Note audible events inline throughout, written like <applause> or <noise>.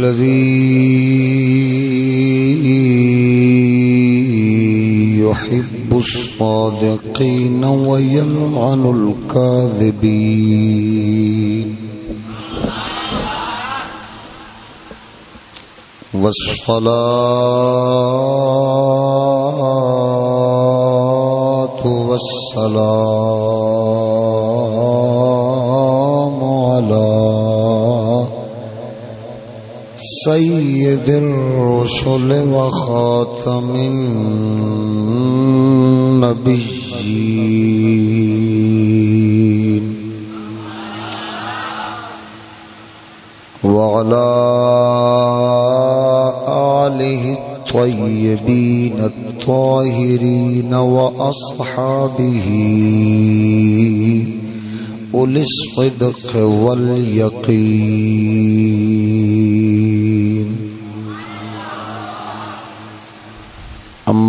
الذي يحب الصادقين ويلعن الكاذبين. والصلاة والسلام سيد الرسل وخاتم النبيين وعلى آله الطيبين الطاهرين وأصحابه أولي الصدق واليقين.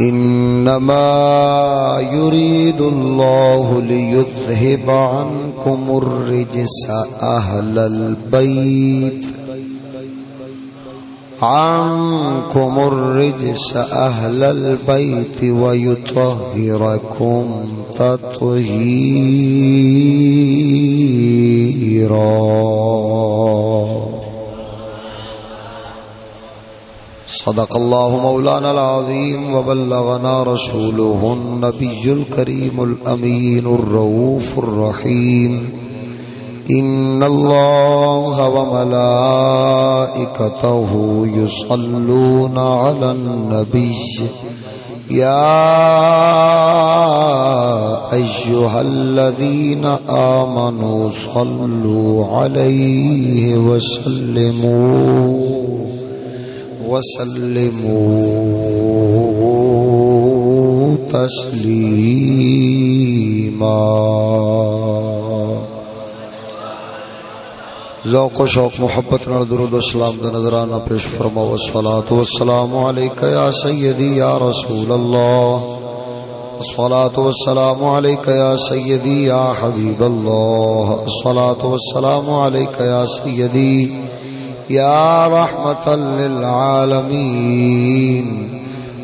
إنما يريد الله ليذهب عنكم الرجس أهل البيت عنكم الرجس أهل البيت ويطهركم تطهيرا صدق الله مولانا العظيم وبلغنا رسوله النبي الكريم الأمين الروف الرحيم. إن الله وملائكته يصلون على النبي. يا أيها الذين آمنوا صلوا عليه وسلموا. وسلموا تسليما ذوق و شوق، محبت نال درود و سلام دا نظرانہ پیش فرما و الصلاة والسلام علیکہ یا سیدی یا رسول اللہ۔ الصلاة والسلام علیکہ یا سیدی یا حبیب اللہ۔ الصلاة والسلام علیکہ یا سیدی يا رحمة للعالمين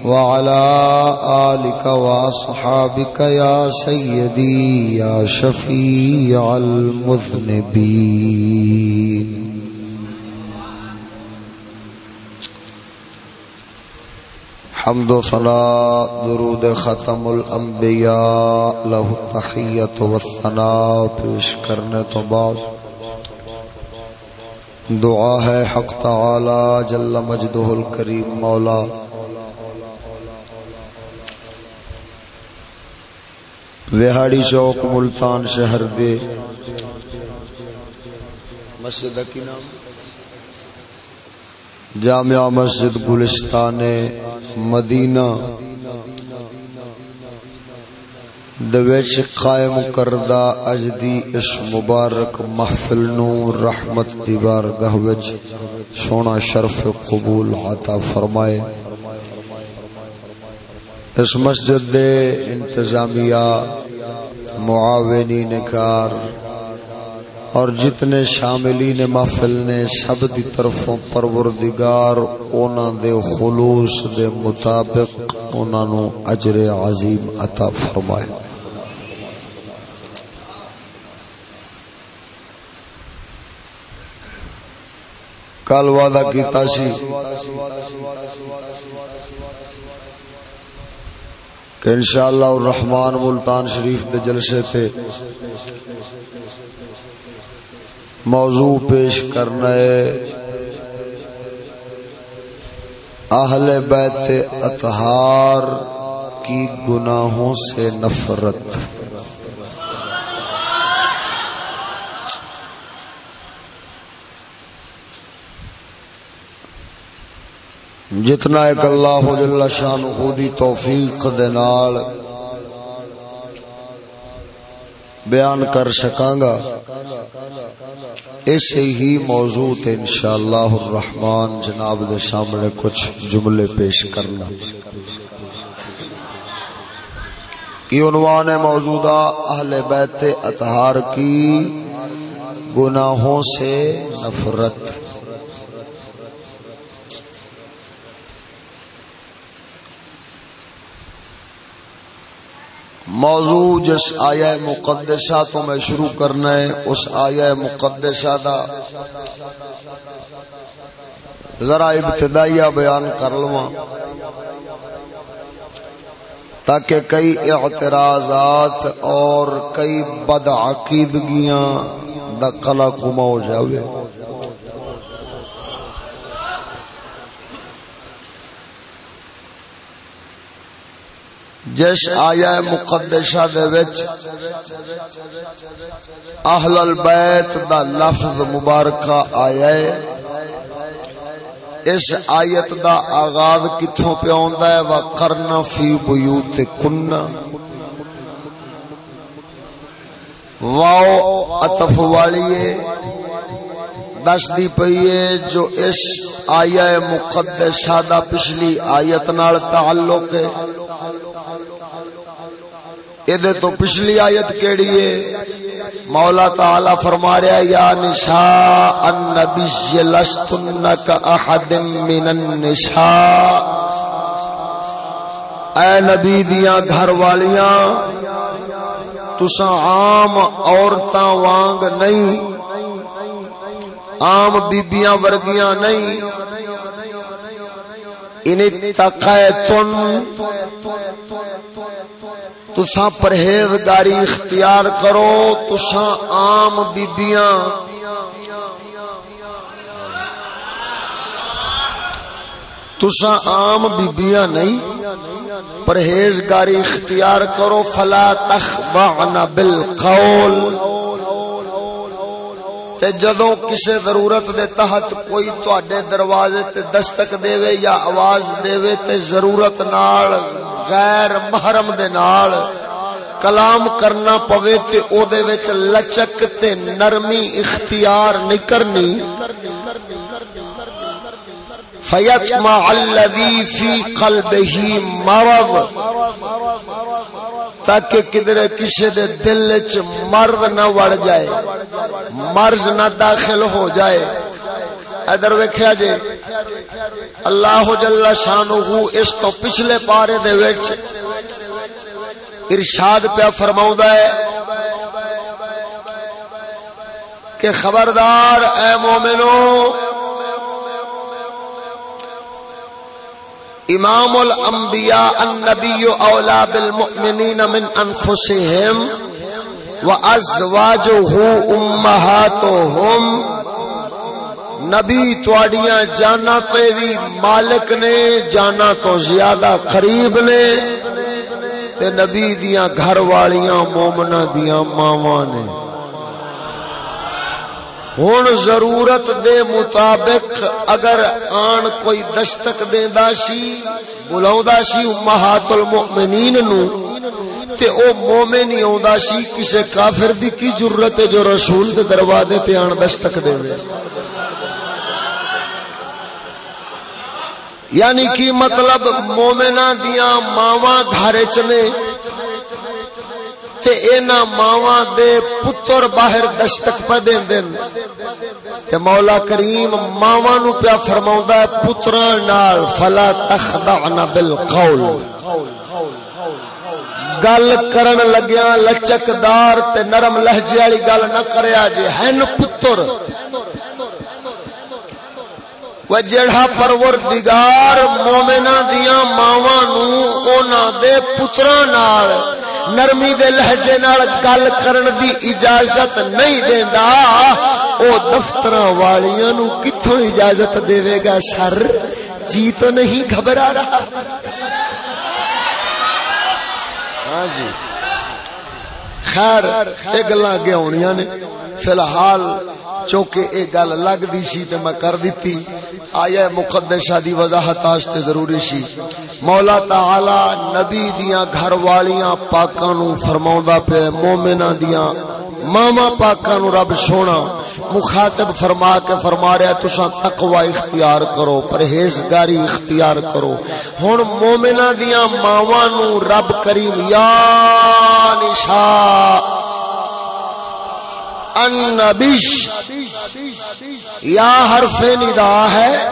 وعلى آلك وأصحابك يا سيدي يا شفيع المذنبين. حمد و صلاة، درود ختم الانبیاء الأنبياء له التحية والثناء، پیش کرنے تو بعد دعا ہے حق تعالی جل مجدہ الکریم مولا۔ وہاڑی چوک ملتان شہر دے۔ مسجد کی نام۔ جامعہ مسجد گلستان، مدینہ۔ دویچ قائم کردہ اجدی اس مبارک محفل نو رحمت دیوار گہوچ سونا شرف قبول عطا فرمائے۔ اس مسجد دے انتظامیہ، معاونی نکار اور جتنے شاملین محفل نے سب دی طرفوں پروردگار اونا دے خلوص دے مطابق اونا نو اجر عظیم عطا فرمائے۔ کل وعدہ کیتا سی۔ کہ انشاءاللہ الرحمن ملتان شریف دے جلسے تے موضوع پیش کرنا ہے۔ اہل بیت اطہار کی گناہوں سے نفرت۔ جتنا ایک اللہ جل شان خودی توفیق دے نال بیان کر سکاں گا ایسے ہی موضوع تے انشاءاللہ الرحمن جناب دے سامنے کچھ جملے پیش کرنا۔ کی عنوان موجودہ اہل بیت اطہار کی گناہوں سے نفرت۔ موضوع جس آیا مقدسہ تو میں شروع کرنا ہے، اس آیا مقدسہ دا ذرا ابتدائیہ بیان کر لوا تاکہ کئی اعتراضات اور کئی بدعقیدگیاں دا قلع کما ہو جاوے۔ جس آیا مقدشہ دے وچ اہل البیت دا لفظ مبارکہ آیا ہے۔ اس آیت دا آغاز کتھوں پہ آندا ہے، وقرن فی بیوت کننا واو عطف والی ہے دس دی پئی ہے جو اس آیا مقدسہ دا پچھلی آیت نال تعلق ہے۔ ادھے تو پچھلی آیت کیڑی ہے؟ مولا تعالی فرما رہا یا نساء، النبی لستن کا احد من النساء۔ اے نبی دیاں گھر والیاں، تساں عام عورتاں وانگ نہیں، عام بیبیاں ورگیاں نہیں۔ انہیں تسا پرہیزگاری اختیار کرو تسا عام بیبیاں۔ تسا عام بیبیاں نہیں، پرہیزگاری اختیار کرو، فلا تخضعن بالقول۔ تے جدوں کسے ضرورت دے تحت کوئی تواڈے دروازے تے دستک دے یا آواز دے تے ضرورت نال، غیر محرم دے نال کلام کرنا پوے تے او دے وچ لچک تے نرمی اختیار نہیں کرنی۔ فیتما الذی فی قلبہ مرض۔ تاکہ کدھر کسی دے دل وچ مرض نہ وڑ جائے، مرض نہ داخل ہو جائے۔ ادھر ویکھیا جے، اللہ جل شانہ اس تو پچھلے پارے دے وچ ارشاد پیا فرماؤں ہے کہ خبردار اے مومنو امام الانبیاء النبی اولا بالمؤمنین من انفسهم وازواجه امهاتهم نبی تواڈیاں جانا تے بھی مالک نے، جانا تو زیادہ قریب نے تے نبی دیاں گھر والیاں مومنا دیاں ماواں نے۔ ہوں ضرورت دے مطابق اگر آن کوئی دستک دیندا سی، بلاوندا سی امہات المؤمنین نو، تے او مومن ہی آوندا سی، کسے کافر دی کی ضرورت ہے جو رسول دے دروازے تے آن دستک دے یعنی کی مطلب مومنا دیا ماوا گھر چنے ماوا دے پتر باہر دستک پہ دین دین۔ تے مولا کریم ماوا نو پیا فرما پتر نال فلا تخدعن بالقول۔ گل کرن لگیا لچکدار تے نرم لہجے والی گل نہ کریا جے، ہن پتر۔ وہ جڑا پروردگار مومنا دیا ماوا نو دے پترا نال نرمی دے لہجے نال گل کرن دی اجازت نہیں دیندا، او دفتر والیاں نو کتھوں اجازت دے گا سر جی تو نہیں، گھبرا رہا۔ ہاں جی۔ خیر یہ گلا اگے آنیا نے۔ فی الحال چونکہ یہ گل لگتی سی تے میں کر دیتی۔ آیا مقدشہ دی وضاحت آستے ضروری سی۔ مولا تعالی نبی دیاں گھر والیاں پاکاں نو فرماوندا پہ مومناں دیاں، ماما پاکا نو رب سونا، مخاطب فرما کے فرما رہا تسا تقوی اختیار کرو، پرہیزگاری اختیار کرو۔ ہن مومنا دیا ماوا نو رب کریم یا نشا النبیش. یا حرف ندا ہے.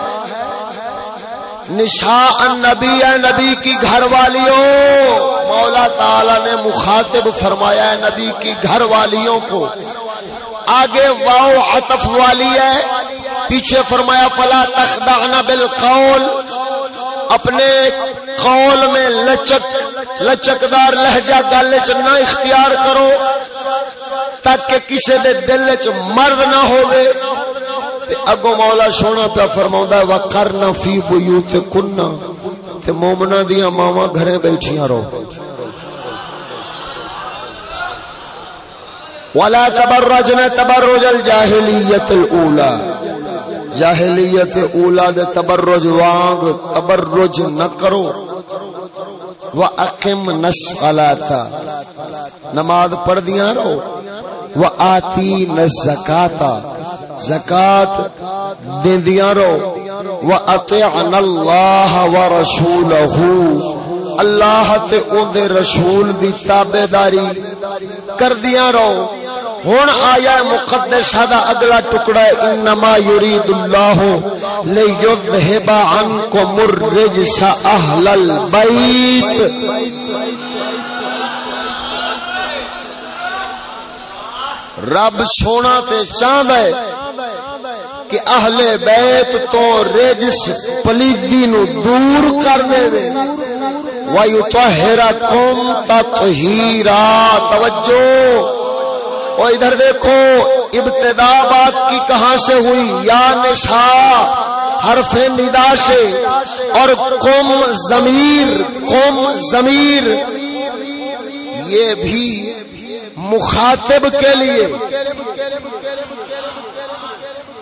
نشا النبی ہے، نبی کی گھر والیوں. مولا تعالی نے مخاطب فرمایا ہے نبی کی گھر والیوں کو. آگے واؤ عطف والی ہے. پیچھے فرمایا، فلا تخدعنا بالقول. اپنے قول میں لچک، لچکدار لہجہ گل چ نہ اختیار کرو، تاکہ کسی دے دل چ مرد نہ ہوئے اگو مولا سونا پیا فرما و کرنا فی بیوت کننا تے مومنا دیا ماوا گھر بیٹھیا رہو۔ ولا تبرجن تبرج الجاہلیت الاولى جاہلیت اولا دے تبرج وانگ، تبرج نہ کرو۔ و اقم نماز پڑھ دیاں رہو۔ و آتی نزکاتا۔ زکات دیندیاں رہو و اطعن اللہ و رسولہ. اللہ تے اون دے رسول دی تابعداری کردیاں رہو ہن آیا مقدسہ دا اگلا ٹکڑا ہے، انما یرید اللہ لیذھب عنکم الرجس اہل البیت. رب سونا تے چاہندا ہے کہ اہل بیت تو رجس پلیدی نو دور کر دے وے وَيُطَهِّرَكُمْ تَطْهِيرًا۔ توجہ۔ او ادھر دیکھو، ابتدا بات کی کہاں سے ہوئی؟ یا نشا، حرف ندا سے۔ اور قم ضمیر قم ضمیر۔ یہ بھی مخاطب کے لیے۔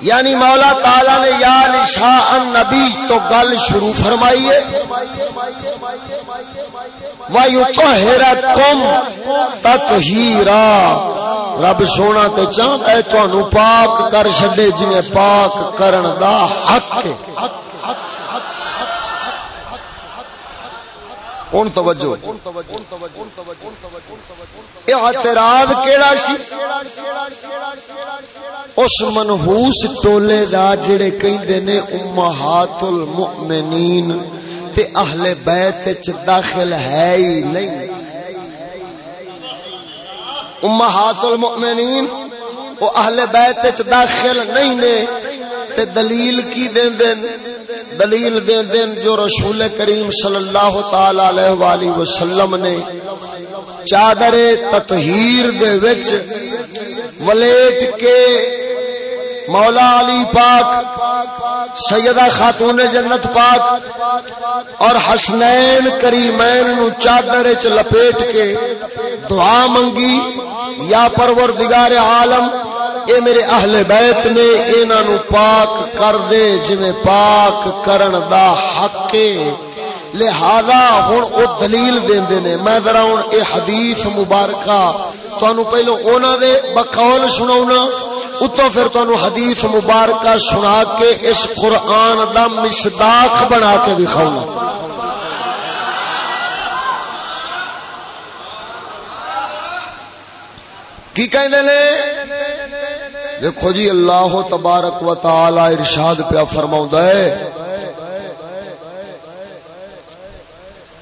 یعنی مولا تعالی نے یا نشا نبی تو گل شروع فرمائیے وایو تو ہیرا کم رب سونا تے چاہتا ہے تو پاک کر چڈے جی پاک کرن دا حق ہے۔ ہوں توجہ۔ اعتراض کیڑا سی؟ اس منحوس ٹولے دا جڑے کہندے نے امہات المؤمنین تے اہل بیت وچ داخل ہے ہی نہیں۔ امہات المؤمنین او اہل بیت وچ داخل نہیں نے تے دلیل کی دین دین دلیل دین دین جو رسول کریم صلی اللہ تعالی علیہ والہ وسلم نے چادر تطہیر دے وچ ولیٹ کے مولا علی پاک سیدہ خاتون جنت پاک اور حسنین کریمین نو چادر چ لپیٹ کے دعا منگی، یا پروردگار عالم، اے میرے اہل بیت نے انہاں نو پاک کر دے، جویں پاک کرن دا حق ہے۔ لہذا ہن او دلیل دیندے نے، میں ذرا ہن اے حدیث مبارکہ تانوں پہلو انہاں دے بقول سناونا اتو پھر تانوں حدیث مبارکہ سنا کے اس قرآن دا مصداق بنا کے دکھاؤں کی کہندے نے؟ دیکھو جی اللہ تبارک و تعالی ارشاد پیا فرماؤں ہے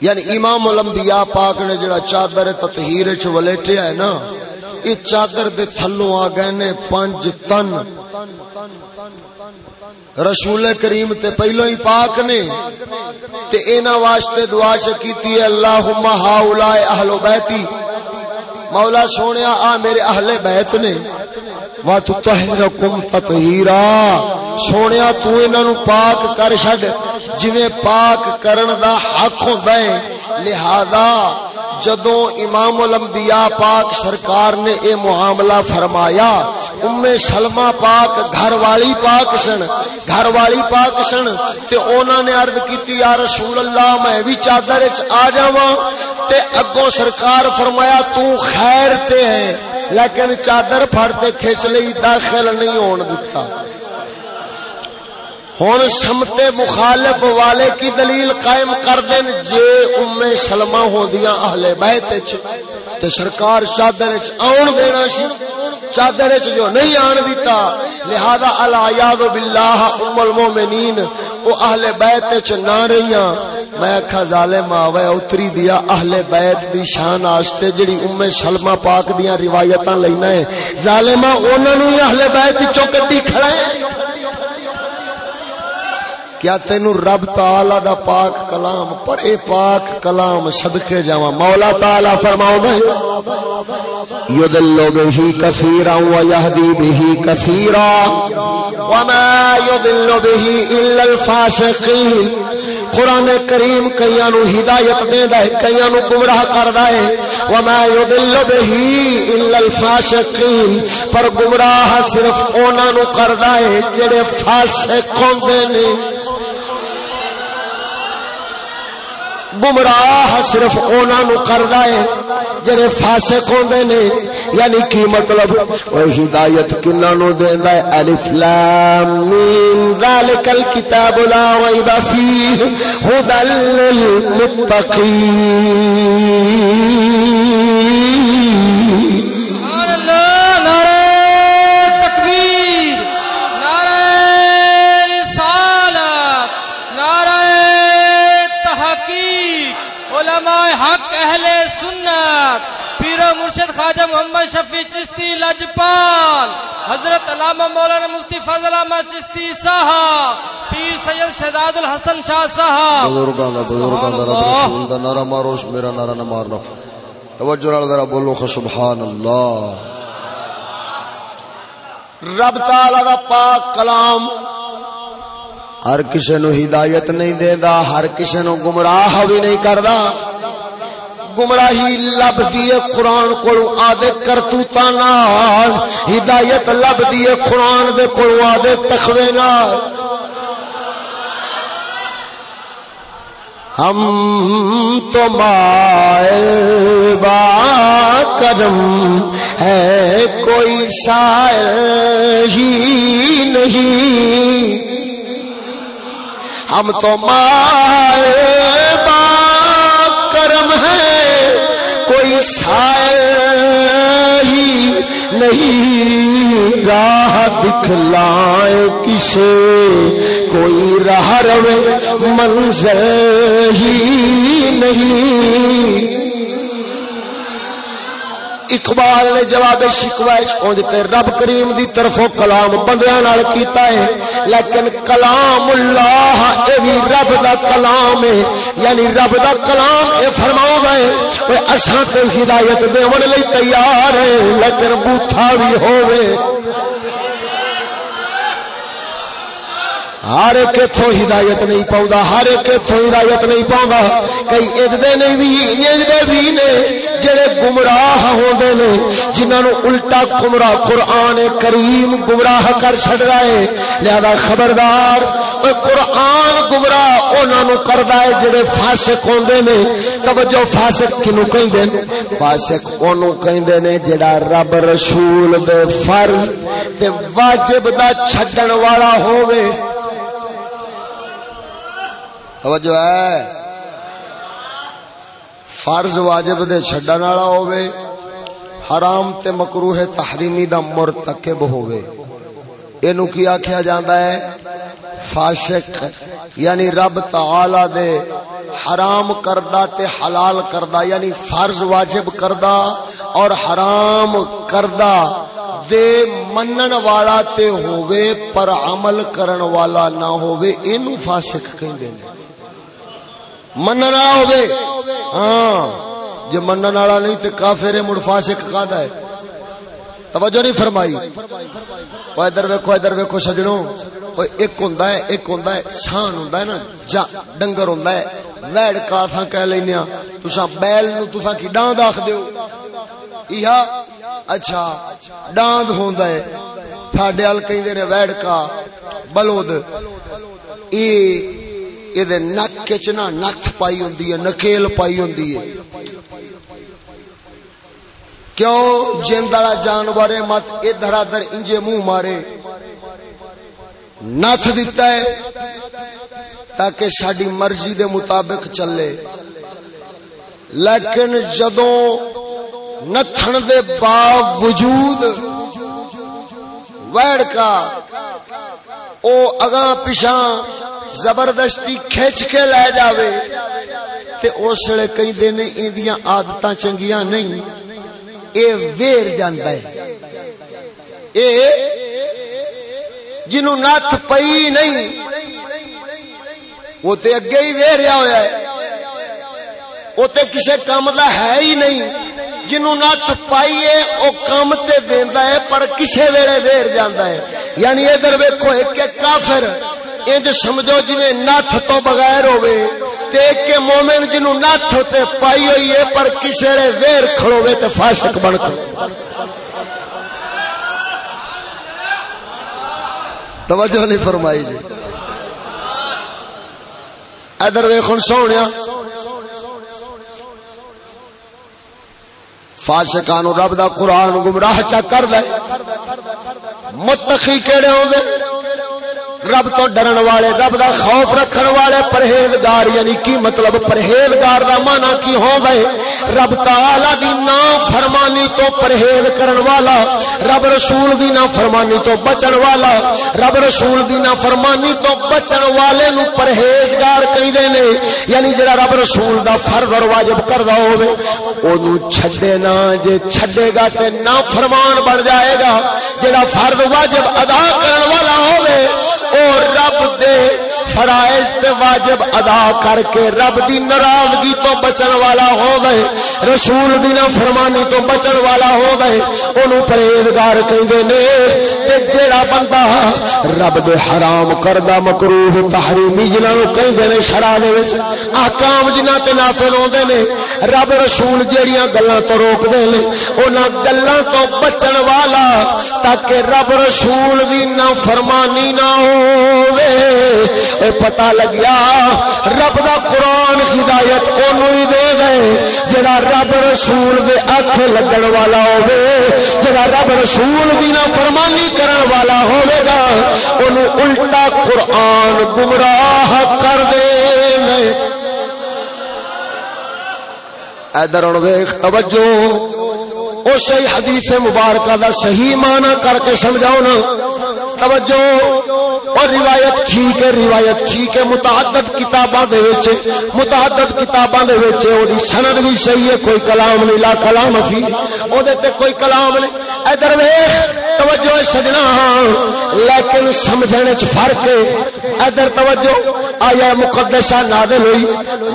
یعنی امام الانبیاء پاک نے جڑا چادر تطہیر چ ولیٹیا ہے نا یہ چادر دے تھلوں آ گئے نے پنج تن۔ رسول کریم تے پہلو ہی پاک نے، تے اینا واسطے دعا چ کیتی ہے، اللہم ہاؤلاء اہل بیتی مولا سونے آ میرے اہل بیت نے۔ وَتُطَهِرَكُمْ تَطْهِيرًا سونیا، تو انہاں نو پاک کر چھڈ۔ جویں پاک کرن دا حق ہوندا ہے لہذا جدوں امام الانبیاء پاک سرکار نے اے معاملہ فرمایا، ام سلمہ پاک گھر والی پاک سن، گھر والی پاک سن، تے انہاں نے عرض کیتی، یا رسول اللہ، میں بھی چادر وچ آ جاواں۔ تے اگوں سرکار فرمایا، تو خیر تے ہے، لیکن چادر پھڑتے کھچ لئی داخل نہیں ہون دتا۔ ہوں سمتے مخالف والے کی دلیل قائم کر دین جے ام سلمہ ہو دیا اہل بیت تے سرکار چادر آن دینا سی چادر جو نہیں آن دیتا، لہذا الایاذ باللہ ام المومنین او اہل بیت چ نہ رہیاں۔ میں اکھا ظالم آوے، اتری دیا اہل بیت دی شان واسطے جڑی ام سلمہ پاک دیاں روایتاں لینا ہے۔ ظالما انہاں نو اہل بیت چوں کڈی کھڑا ہے۔ کیا تینو رب تعالی دا پاک کلام پر اے پاک کلام صدقے جاواں۔ مولا تعالی فرماؤ دے یدل به کثیرا و یهدی به کثیرا۔ وما یدل به الا الفاسقین۔ قرآن کریم کئیاں نو ہدایت دیندا ہے کئیاں نو گمراہ کردا ہے۔ وما یدل به الا الفاسقین۔ پر گمراہ صرف انہاں نو کردا ہے، جڑے فاسق ہوندے نے۔ گمراہ صرف اونا نو کردا ہے، جڑے فاسق ہوندے نے۔ یعنی کی مطلب؟ او ہدایت کنا نو دیندا ہے؟ الف لام میم۔ ذالک الکتاب لا ریب فیہ۔ ھدل للمتقین۔ حق اہل سنت پیر مرشد خواجہ محمد شفیع چشتی لجپال حضرت علامہ مولانا مفتی فضل احمد چشتی صاحب پیر سید شہزاد الحسن شاہ صاحب۔ بزرگاں دا بزرگاں دا رب رسول دا نعرہ مارو میرا نعرہ نہ مارنا۔ توجہ نال ذرا بولو سبحان اللہ۔ رب تعالی دا پاک کلام ہر کسی نو ہدایت نہیں دیندا ہر کسی نو گمراہ بھی نہیں کردا۔ گمراہی لب دیے قرآن کو آدھے کرتوتا نال، ہدایت لب دیے قرآن دے کو آدھے تخوے نال۔ ہم تو مائے با کرم ہے، کوئی سائر ہی نہیں۔ ہم تو مائے سائے ہی نہیں راہ دکھلائے کسے کوئی راہ روے منظر ہی نہیں۔ اقبال نے جواب شکوائش پہنچتے رب کریم دی طرفوں کلام بندیاں نال کیتا ہے۔ لیکن کلام اللہ، یہ بھی رب دا کلام ہے۔ یعنی رب دا کلام اے فرماؤ ہے وہ اساں تے ہدایت دیون لئی تیار ہے لیکن بوتھا بھی ہوئے ہر ایک اتوں ہدایت نہیں پاؤں ہر ایک اتوں ہدایت نہیں پاؤں کئی اجدے نہیں بھی اجدے بھی نے جڑے گمراہ ہوندے نے، جنہاں نو الٹا گمراہ قرآن کریم گمراہ کر چھڑ رہا ہے۔ لہذا خبردار اے قرآن گمراہ انہاں نو کردا ہے جڑے فاسق ہوندے نے۔ توجہ، فاسق کینو کہندے فاسق اونوں کہندے نے جڑا رب رسول دے فرض تے واجب دا چھڈن والا ہووے۔ توجہ ہے؟ فرض واجب دے چھڈن والا ہوے حرام تے مکروہ تحریمی دا مرتکب ہوے اینو کی آکھیا جاندا ہے؟ فاسق یعنی رب تعالی دے حرام کردا تے حلال کردا یعنی فرض واجب کردا اور حرام کردا دے منن والا تے ہووے، پر عمل کرن والا نہ ہووے، اینو فاسق کہندے نے۔ منن والا ہووے۔ ہاں جے منن والا نہیں تے کافر ہے، مڑ فاسق کادا ہے۔ توجہ نہیں فرمائی۔ او ادھر ویکھو ادھر ویکھو سجنوں او ایک ہوندا ہے، ایک ہوندا ہے، شان ہوندا ہے نا۔ جا، ڈنگر ہوندا ہے۔ ویڑ کا تھا ہاں کہہ لینے ہاں۔ تساں بیل نو تساں کی ڈاند آکھ دیو۔ ایہا اچھا ڈاند ہوندا ہے۔ تھاڈے ال کہندے نے ویڑ کا بلود۔ ای اے دے نک وچ نک پائی ہوندی ہے نکیل پائی ہوندی ہے کیوں جند والا جانور مت ادھر ادھر انجے منہ مارے نت دیتا ہے تاکہ ساری مرضی دے مطابق چلے لیکن جدوں نتھن دے باوجود ویڑ کا۔ او اگاں پیچھا زبردستی کھچ کے لے جاوے۔ تے اس ویلے کئی دن ایندیاں عادتاں چنگیاں نہیں۔ اے ویر جاندا ہے۔ اے جنوں نت پئی نہیں، وہ تے اگے ہی ویریا ہویا ہے۔ وہ تے کسے کام دا ہے ہی نہیں۔ جنوں نت پائیے او کام تے دیندا ہے، پر کسے ویلے ویر جاندا ہے۔ یعنی ادھر ویکھو، ایک کافر، انج سمجھو جویں نت تو بغیر ہوے تے ایک مومن جنوں نت تے پائی ہوئی ہے، پر کسے ویلے ویر کھڑوے تے فاسق بن کے۔ توجہ نہیں فرمائی جی۔ ادھر ویخن سونے فاسقانو رب دا قرآن گمراہ چا کر لے متقی کیڑے ہوں گے رب تو ڈرن والے، رب دا خوف رکھن والے پرہیزگار یعنی کی مطلب پرہیزگار دا مانا کی ہو گئے رب تعالی دی نا فرمانی تو پرہیز کرن والا، رب رسول دی نا فرمانی تو بچن والا، رب رسول دی نا فرمانی تو بچن والے نو پرہیزگار کہی دے نے۔ یعنی جڑا رب رسول دا فرض اور واجب کردا ہوے اونوں چھڈے نا، جے چھڈے گا تے نا فرمان بن جائے گا۔ جڑا فرض واجب ادا کرن والا ہوے او رب دے فرائض تے واجب ادا کر کے رب دی ناراضگی تو بچن والا ہو گئے، رسول دی نہ فرمانی تو بچن والا ہو گئے، اونوں پرہیزگار کہندے نے، تے جیڑا بندہ رب دے حرام کردا مکروہ تحریمی جنہاں نو کہندے نے شرع دے وچ، احکام جنہاں تے نافذ ہوندے نے، رب رسول جیڑیاں گلاں تو روک دے نے انہاں گلاں تو بچن والا تاکہ رب رسول دی نہ فرمانی نہ ہووے۔ اے پتہ لگیا، رب دا قرآن ہدایت اونوں ہی دے گئے۔ جڑا رب رسول دے اکھ لگن والا ہووے، جڑا رب رسول دی نہ فرمانی کرن والا ہوے گا، اونوں الٹا قرآن گمراہ کر دے گئے۔ ادھر ویخ توجہ۔ او صحیح حدیث مبارکہ دا صحیح معنی کر کے سمجھاؤ نا۔ توجہ۔ اور روایت ٹھیک ہے، روایت ٹھیک ہے۔ متعدد کتاباں دے وچ، متعدد کتاباں دے وچ او دی سند بھی صحیح ہے، کوئی کلام نہیں، لا کلام فی۔ او دے تے کوئی کلام نہیں۔ ادھر ویکھ، توجہ سجنا۔ لیکن سمجھنے چ فرق ہے۔ ادھر توجہ آیا مقدسہ نازل ہوئی۔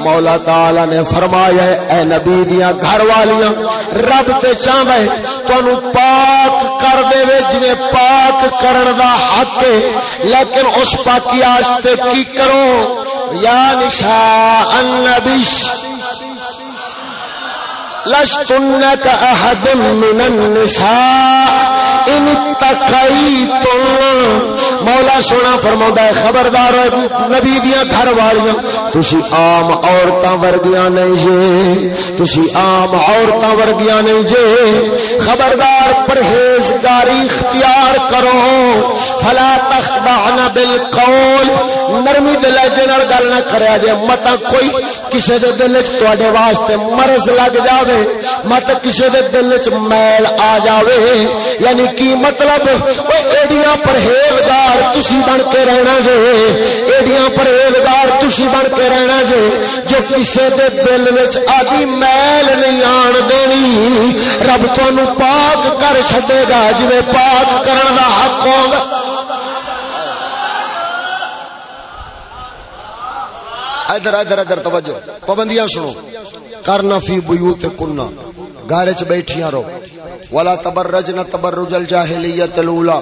مولا تعالی نے فرمایا اے نبی دیاں گھر والیاں، رب تے چاہندا ہے تانوں پاک کر دے وے جویں پاک کرن دا حق ہے۔ لیکن اس پاکی آستے کی کرو؟ یا نشاء النبی۔ لستنك احد من النساء. ان تقيتم مولا سونا فرماوندا ہے، خبردار نبی دیاں گھر والیاں. تسی عام عورتاں ورگیاں نہیں جے. تسی عام عورتاں ورگیاں نہیں جے. خبردار، پرہیزگاری، اختیار کرو. فلا تخضعن بالقول. نرمی دل نال گل نہ کریا جے متا کوئی کسے دے دل وچ تواڈے واسطے مرض لگ جاوے. مت کسی دے دل چ میل آ جاوے. یعنی کی مطلب؟ وہ ایڈیاں پرہیزگار تسی بن کے رہنا جے. ایڈیاں پرہیزگار تسی بن کے رہنا جے. جو کسے دے دل وچ آدھی میل نہیں آن دینی، رب تانوں پاک کر چھڈے گا. جویں پاک کرن دا حق ہوگا ادھر ادھر ادھر توجہ پابندیاں سنو کرنا فی بیوت کننا گھر چ بیٹھیاں رہو ولا تبرجنا تبرج الجاہلیت الاولی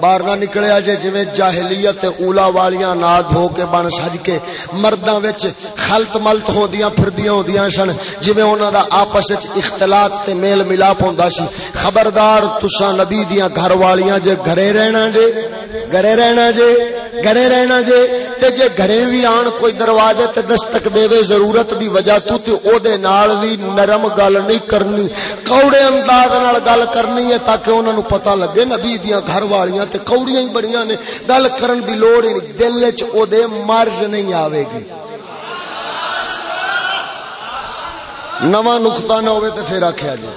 باہر نہ نکلیا جے جویں جاہلیت اولا والیاں نا دھو کے بن سج کے مرداں وچ خلط ملت ہوندیاں پھردیاں ہوندیاں سن جویں انہاں دا آپس وچ اختلاط تے میل ملاپ ہوندا سی خبردار تساں نبی دیاں گھر والیاں جے گھرے رہنا جے گھرے رہنا جے گھرے رہنا جے تے جے گھرے بھی آن کوئی دروازے تے دستک دے وے ضرورت دی وجہ تو تے او دے نال وی نرم گل نہیں کرنی کوڑے انداز نال گل کرنی ہے تاکہ انہاں نو پتہ لگے نبی دیاں گھر والیاں تے کوڑیاں ہی بڑیاں نے۔ گل کرن دی لوڑ ہی نہیں، دل وچ او دے مرض نہیں آوے گی۔ نواں نقطہ نہ ہوئے تے پھر آکھیا جی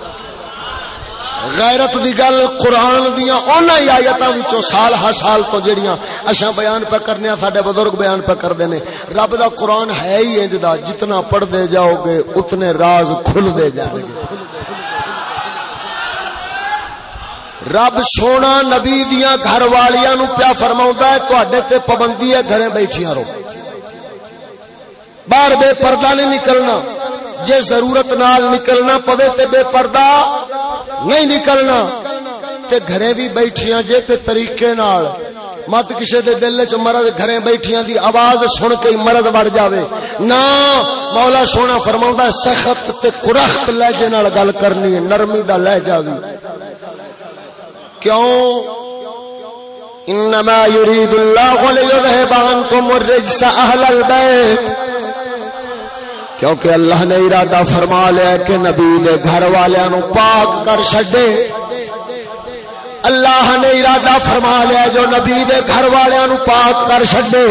غیرت دی گل قرآن دیا اونا ہی آیتاں وچوں سال ہر سال تو جڑیاں اشاں بیان پہ کرنے ساڈے بزرگ بیان پہ کردے نے۔ رب دا قرآن ہے ہی انج دا، جتنا پڑھ دے جاؤ گے اتنے راز کھل دے جائیں گے۔ رب سونا نبی دیا گھر والیاں نو پیا فرماؤں ہے، تواڈے تے پابندی ہے، گھریں بیٹھیاں رہو۔ باہر بے پردہ نہیں نکلنا۔ جے ضرورت نال نکلنا پوے تے بے پردہ نہیں نکلنا۔ تے گھرے بھی بیٹھیاں جے تے طریقے نال۔ مت کسے دے دل چ مرض گھرے بیٹھیاں دی آواز سن کے مرض بڑھ جاوے۔ نا مولا سونا فرماوندا سخت تے کرخت لہجے نال گل کرنی ہے، نرمی دا لہجہ وی۔ کیوں؟ انما يريد الله ليذهب عنكم الرجس اهل البيت کیونکہ اللہ نے ارادہ فرما لیا کہ نبی دے گھر والوں پاک کر چھڈے۔ اللہ نے ارادہ فرما لیا جو نبی دے گھر والوں پاک کر چڈے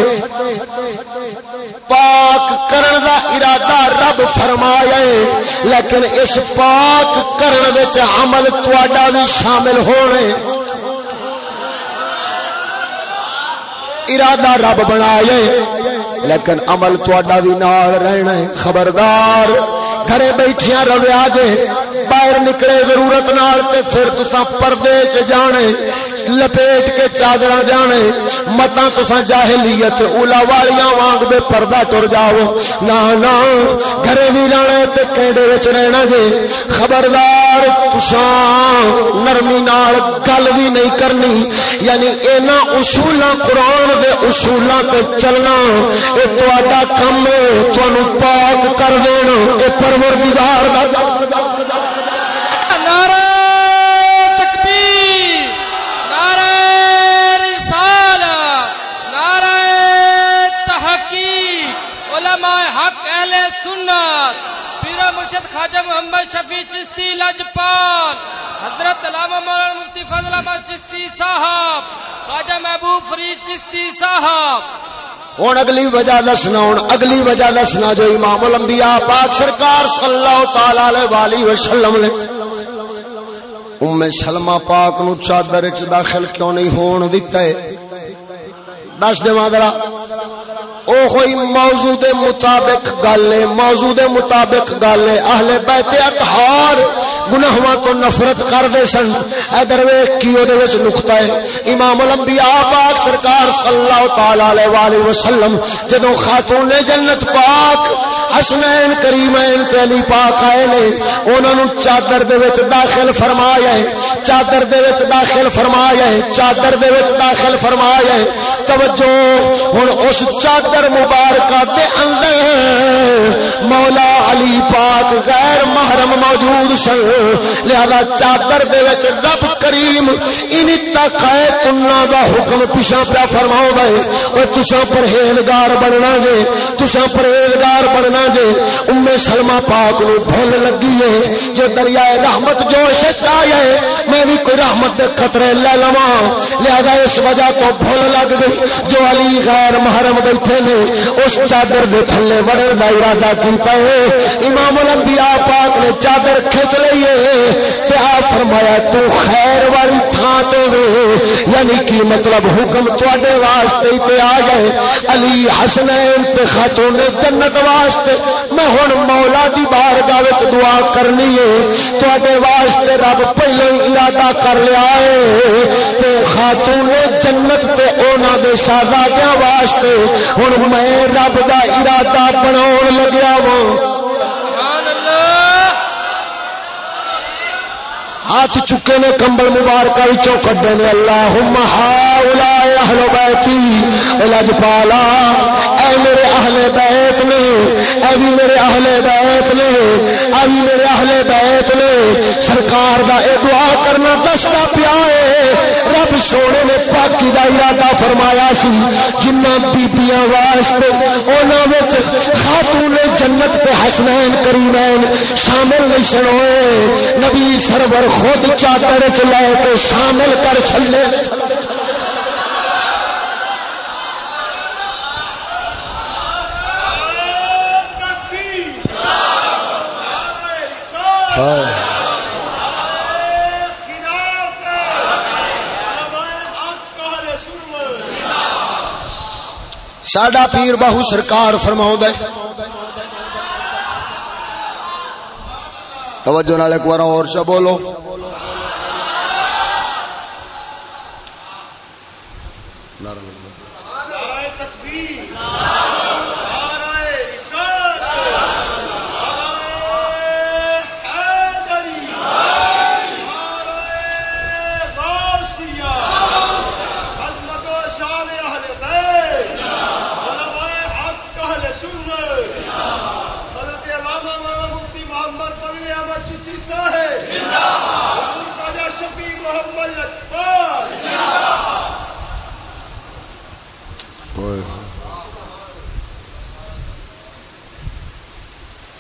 پاک کرن دا ارادہ رب فرمایا لیکن اس پاک کرن عمل تواڈا بھی شامل ہونے ارادہ رب بنایا لیکن عمل تھوڑا بھی نال رہنا ہے، خبردار۔ گھرے بیٹھیاں رویا جے باہر نکلے ضرورت نال تے پھر تساں پردے چ جانے، لپیٹ کے چادر جانے متا تساں جاہلیت، اولا والیاں وانگ بے پردہ ٹر جاؤ۔ نا نا گھرے بھی رہنا تے کینڈے وچ رہنا جے۔ خبردار۔ تساں نرمی نال گل بھی نہیں کرنی۔ یعنی اینا اصولاں قرآن دے اصولاں تے چلنا، اے تہاڈا کم ہے، تانوں پاک کر دینا اے پروردگار دا نعرہ تکبیر نعرہ رسالت نعرہ تحقیق علماء حق اہل سنت پیر مرشد خواجہ محمد شفیع چشتی لجپال حضرت علامہ مولانا مفتی فضل احمد چشتی صاحب، خواجہ محبوب فرید چشتی صاحب۔ ہوں اگلی وجہ دسنا، ہوں اگلی وجہ دسنا جو امام الانبیاء پاک سرکار صلی اللہ تعالی والی وسلم نے۔ ام سلمہ پاک نو چادر چ داخل کیوں نہیں ہون دیتا ہے دس دے ذرا۔ او کوئی موضوع دے مطابق گل ہے، موضوع دے مطابق گل ہے۔ اہل بیت اطہار گناہاں تو نفرت کر دے سن۔ ادھر ویکھ کی او دے وچ نقطہ ہے۔ امام الانبیاء پاک سرکار صلی اللہ تعالی علیہ والہ وسلم جدوں خاتون جنت پاک، حسنین کریمین تے علی پاک آئے نے، انہاں نو چادر دے وچ داخل فرمایا ہے۔ چادر دے وچ داخل فرمایا ہے۔ چادر دے وچ داخل فرمایا ہے۔ توجہ، ہن اس چادر چادر مبارکہ دے اندر مولا علی پاک غیر محرم موجود سن۔ لہذا چادر دے وچ رب کریم ان تقائے تنہ دا حکم پیشا پیا فرماؤ گئے اور تسا پرہیزگار بننا جے تسا پرہیزگار بننا جے۔ ام سلمہ پاک نو بھول لگی ہے۔ جو دریائے رحمت جو چاہے میں بھی کوئی رحمت دے خطرے لے لواں۔ لہذا اس وجہ تو بھول لگ گئی۔ جو علی غیر محرم بیٹھے نے اس چادر دے تھلے وڑن کا ارادہ کیتا ہے۔ امام الانبیاء پاک نے چادر کھچ لئیے تے آ فرمایا، تو خیر والی تھان تے یعنی کی مطلب حکم تواڈے واسطے تے آ گئے۔ علی حسنین تے خاتون جنت واسطے۔ میں ہن مولا دی بارگاہ وچ دعا کرنی ہے۔ تواڈے واسطے رب پہلے ہی ارادہ کر لیا ہے۔ تے خاتون جنت تے اونا دے شہزادیاں واسطے ہن میں رب دا ارادہ بنا لگیا ہوں ہاتھ چکے نے کمبل مبارکہ مبارک کڈے نے۔ اللہ اہل بیتی لج پالا اے میرے اہل بیت نے، اے بھی میرے اہل بیت نے، اے بھی میرے اہل بیت نے۔ سرکار دا اے دعا کرنا دستا پیا ہے۔ رب سونے نے پاکی دا ارادہ فرمایا سی جنہ بیبیاں واسطے، انہاں وچ خاتون جنت تے حسنین کریمین شامل نہیں سن نبی سرور خود چادر چلے تو شامل کر چلے ساڈا پیر باہو سرکار فرماؤ توجہ نال ایک بار اور چا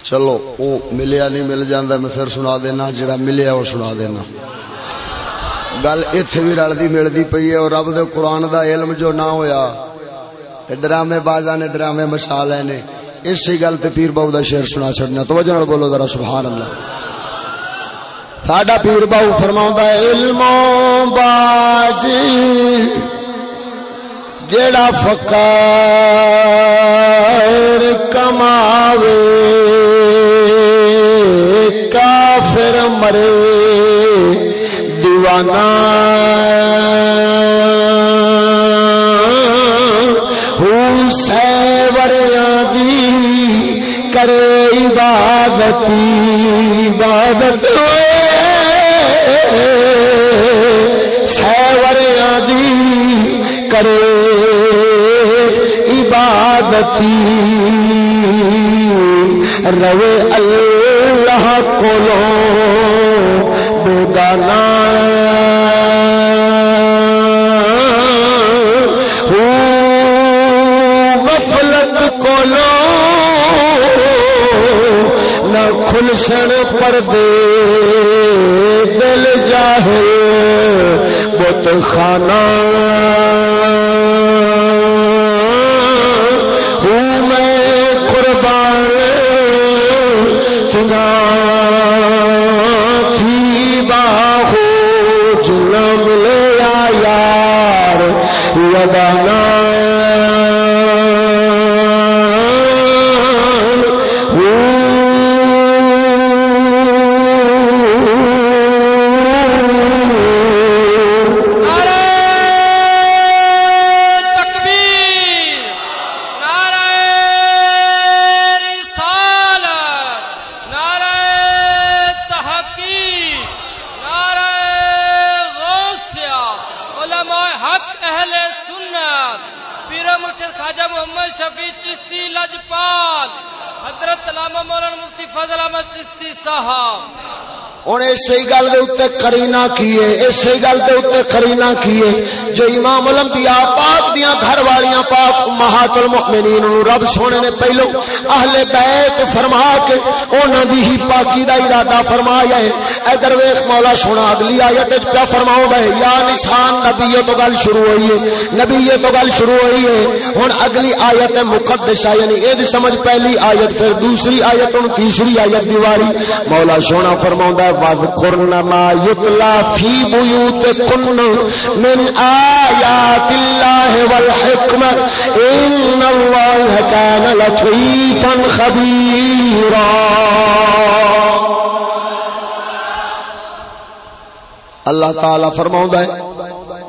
چلو وہ ملیا نہیں مل جانا میں پھر سنا دینا، جڑا ملیا وہ سنا دینا۔ گل اتنے بھی رلتی ملتی پی ہے، اور رب دے قرآن دا علم جو نہ ہویا ڈرامے بازا نے، ڈرامے مشالے نے، اسی گل تے پیر باؤ دا شعر سنا چڑنا توجہ نال بولو ذرا سبحان اللہ ساڈا پیر باؤ فرماؤں علم باجی، جیڑا جڑا فقیر کماوے کافر مرے دیوانہ۔ سیوریاں دی کرے عبادت عبادت سیوریاں دی کرے عبادتی۔ روے اللہ کو بیگانہ۔ غفلت کو نہ کھلسن پر دے دل جاہے بت خانہ۔ اسی کرینا کیے، اسی گل کرینا کیے۔ جو امام الانبیاء پاک دیاں گھر والیاں پاک امہات المؤمنین نو رب سونے نے پہلو اہل بیت فرما کے انہاں دی ہی پاکی دا ارادہ فرمایا ہے۔ ادھر ویکھ مولا سونا، اگلی ایت وچ کیا فرماؤں ہے یا نشان نبی تو گل شروع ہوئی ہے نبی تو گل شروع ہوئی ہے۔ ہن اگلی ایت مقدسہ یعنی اے سمجھ پہلی ایت پھر دوسری ایت ہن تیسری ایت دیواری مولا سونا فرماوندا ہے وذکرن ما یتلا فی بیوتکن من آیات اللہ والحکمہ ان اللہ کان لطیفا خبیرا اللہ تعالی فرماؤں ہے،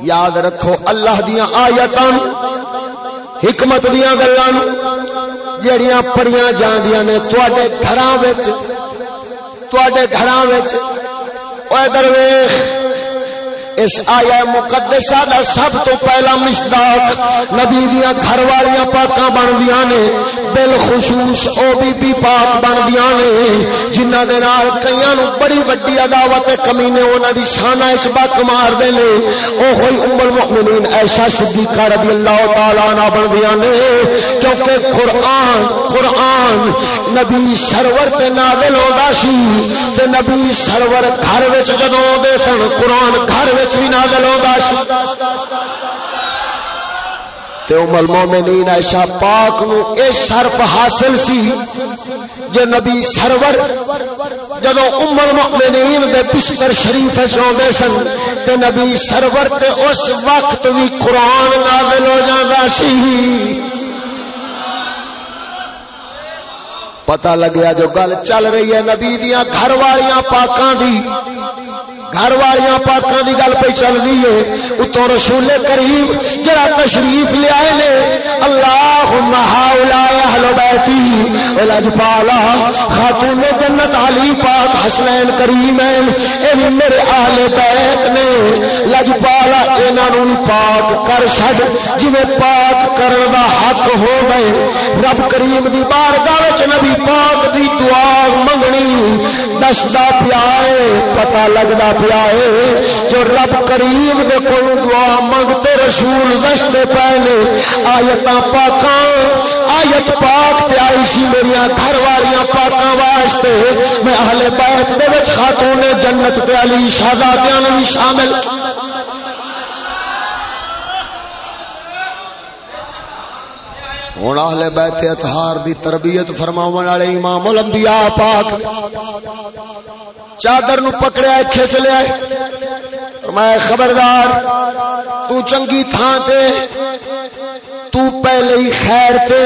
یاد رکھو اللہ دیاں آیتاں، حکمت دیاں گلاں جڑیاں پڑھیاں جاندیاں نے تواڈے گھراں وچ، تواڈے گھراں وچ اوے درویش اس آیا مقدسہ دا سب تو پہلا مصداق نبی دیا گھر والیاں پاکاں بن دیا نے، بالخصوص او بی بی پاک بن دیا نے جنہ دے نال کئیاں نو بڑی وڈی عداوت کمینے انہاں دی شان اس بات مار دے نے۔ او ہوئی ام المؤمنین ایسا صدیقہ رضی اللہ تعالی عنہ بن دیا نے، کیونکہ قرآن قرآن نبی سرور تے نازل ہوندا سی، تے نبی سرور گھر وچ جدوں دے سن، قرآن گھر وچ وچ بھی نازل ہوگا ام المومنین عائشہ پاک نو اے شرف حاصل سی جو نبی سرور، جدو ام المؤمنین دے بستر شریف چوندے سن، تے نبی سرور تے اس وقت بھی قرآن نازل ہو جاندا سی۔ پتا لگیا جو گل چل رہی ہے نبی دیا گھر والیاں پاکاں دی۔ گھر والیاں پاکاں دی گل پہ چل رہی ہے۔ اتوں رسول کریم جڑا تشریف لیا نے اللہ اہل بیتی لجپالا، خاتون جنت علی پاک حسنین کریمین، اے میرے اہل بیت نے، لجپالا انہاں نو پاک کر چھڈ۔ جویں پاک کرن دا حق ہو گئے، رب کریم دی بارگاہ وچ نبی پاک دی دعا منگنی۔ دستا پیا پتا لگتا پیا جو رب کریم دے کو دعا منگتے رسول دستے پے نے۔ آیت پاک آیت پاک پیائی سی میری گھر والیاں پاکاں واسطے۔ میں اہل بیت دے وچ خاتون جنت پہ علی شہزادیاں نے بھی شامل۔ ہوں اہل بیت اتہار دی تربیت فرماون والے امام الانبیاء پاک چادر نو پکڑیا کھچ لیا میں خبردار، تو چنگی تھان تے، تو پہلے ہی خیر تے،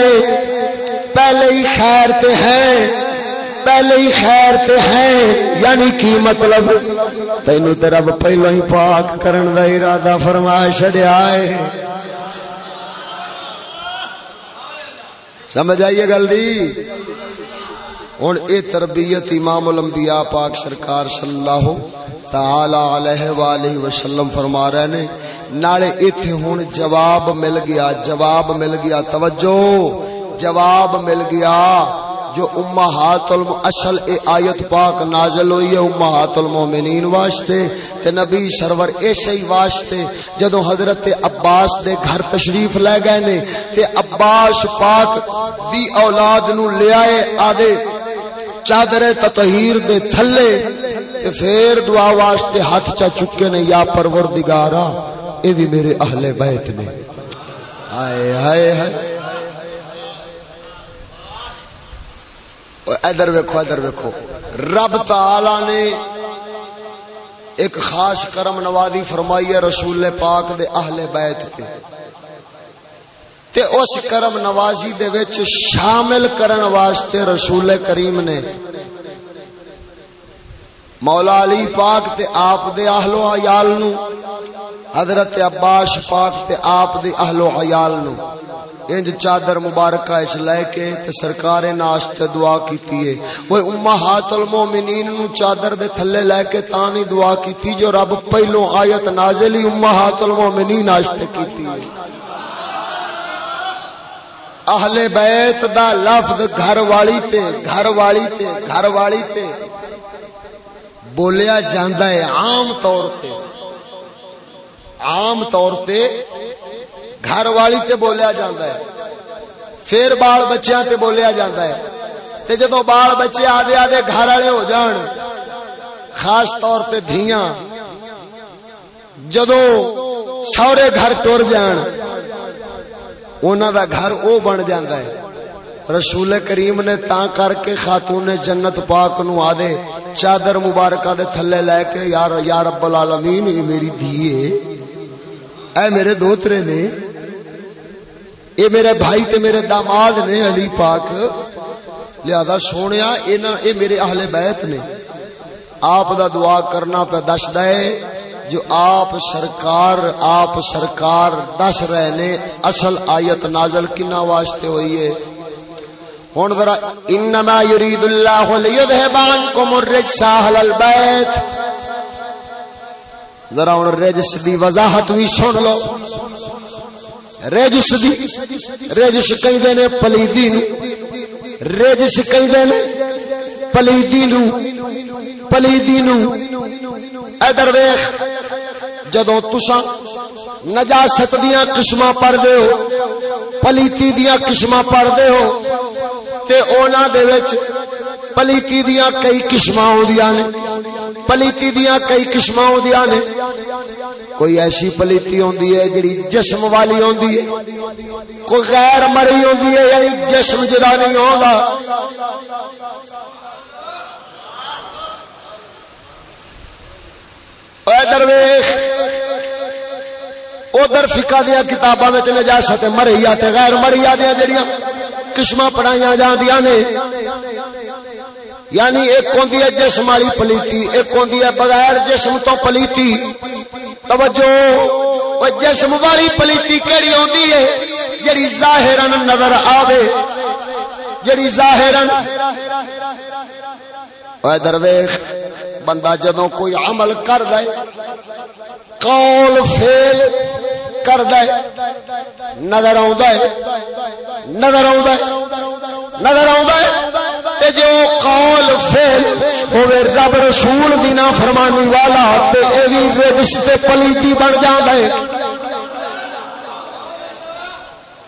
پہلے ہی خیر تے ہے پہلے ہی خیر تے ہے یعنی کی مطلب؟ تینو تے رب پہلو ہی پاک کرن دا ارادہ فرما چھڈیا ہے۔ سمجھ آئیے گل دی؟ ہوں اے تربیت امام الانبیاء پاک سرکار صلی اللہ تعالی علیہ والہ وسلم فرما رہے نے، نالے ایتھے ہن جواب مل گیا، جواب مل گیا، توجہ، جواب مل گیا۔ جو امہات الم اصل اے آیت پاک نازل ہوئی ہے، امہات المومنین واسطے تے نبی سرور ایسے ہی واسطے جدو حضرت عباس دے گھر تشریف لے گئے نے تے عباس پاک دی اولاد نو لے آئے آدے چادر تطہیر دے تھلے تے پھر دعا واسطے ہاتھ چا چکے نے، یا پروردگارا، اے بھی میرے اہل بیت نے۔ ہائے ہائے ہائے۔ ادھر ویکو ادھر ویکو رب تعالی نے ایک خاص کرم نوازی فرمائی ہے رسول پاک دے اہل بیت تے۔ تے اس کرم نوازی دے وچ شامل کرن واسطے رسول کریم نے مولا علی پاک تے آپ دے اہل و عیال نو، حضرت عباس پاک تے آپ دے اہل و عیال نو۔ انج چادر مبارکہ اس لے کے تے سرکار ناشت دعا کیتی ہے۔ وہ امہات المومنین نو چادر دے تھلے لے کے تانی دعا کیتی جو رب پہلو آیت نازلی امہات المومنین ناشت کیتی ہے۔ اہل بیت دا لفظ گھر والی تے، گھر والی تے، گھر والی تے بولیا جاندا ہے عام طور تے۔ عام طور تے گھر والی تے بولیا جاندہ ہے۔ پھر بال بچیاں تے بولیا جاندہ ہے۔ تے جدو بال بچے آدھے آدھے گھر والے ہو جان، خاص طور تے دھیاں۔ جدو سورے گھر ٹر جان انہوں دا گھر او بن جاندہ ہے۔ رسول کریم نے تا کر کے خاتون جنت پاک نو آدے چادر مبارکہ دے تھلے لے کے، یار، یا رب العالمین، یہ میری دھیے اے میرے دوترے نے اے میرے بھائی تے میرے داماد نے علی پاک۔ لہذا سونیا اے میرے اہل بیت نے۔ آپ دا دعا کرنا پہ دس دے جو آپ سرکار آپ سرکار دس رہے نے، اصل آیت نازل کنا واسطے ہوئی ہے۔ ہوں ذرا، انما يريد الله ليذهب عنكم الرجس اهل البيت ذرا ہن رجس دی وضاحت بھی سن لو۔ رجس دی، رجس کہندے نے پلیدی نو، رجس کہندے نے پلیدی نو پلیدی نو۔ ادھر ویکھ جدوں تساں نجاست دیاں قسماں پڑھ دے ہو، پلیتی دیاں قسماں پڑھ دے ہو، تے اونا دے وچ پلیتی دیاں کئی قسماں ہوندیاں نے۔ پلیتی دیاں کئی قسماں ہوندیاں نے۔ کوئی ایسی پلیتی ہوندی ہے جڑی جسم والی ہوندی ہے؟ کوئی غیر مری ہوندی ہے یعنی جسم جدا نہیں ہوندا۔ اے درویش، ادھر فقہ دیا کتاباں وچ نجاست مریا تے غیر مریا دیا جڑیاں قسم پڑھائی جاندیاں نے۔ یعنی ایک ہوندی ہے جسم والی پلیتی، ایک ہوندی ہے بغیر جسم تو پلیتی۔ توجہ جسم والی پلیتی کیڑی ہوندی ہے؟ جڑی ظاہرن نظر آوے، جڑی ظاہرن اے درویش بندہ جدوں کوئی عمل کر دے قول فیل کر دے نظر آ نظر آ نظر آ جو قول فیل ہوے رب رسول دی نا فرمانی والا، تے اے وی رجس تے پلیتی بن جاندا ہے۔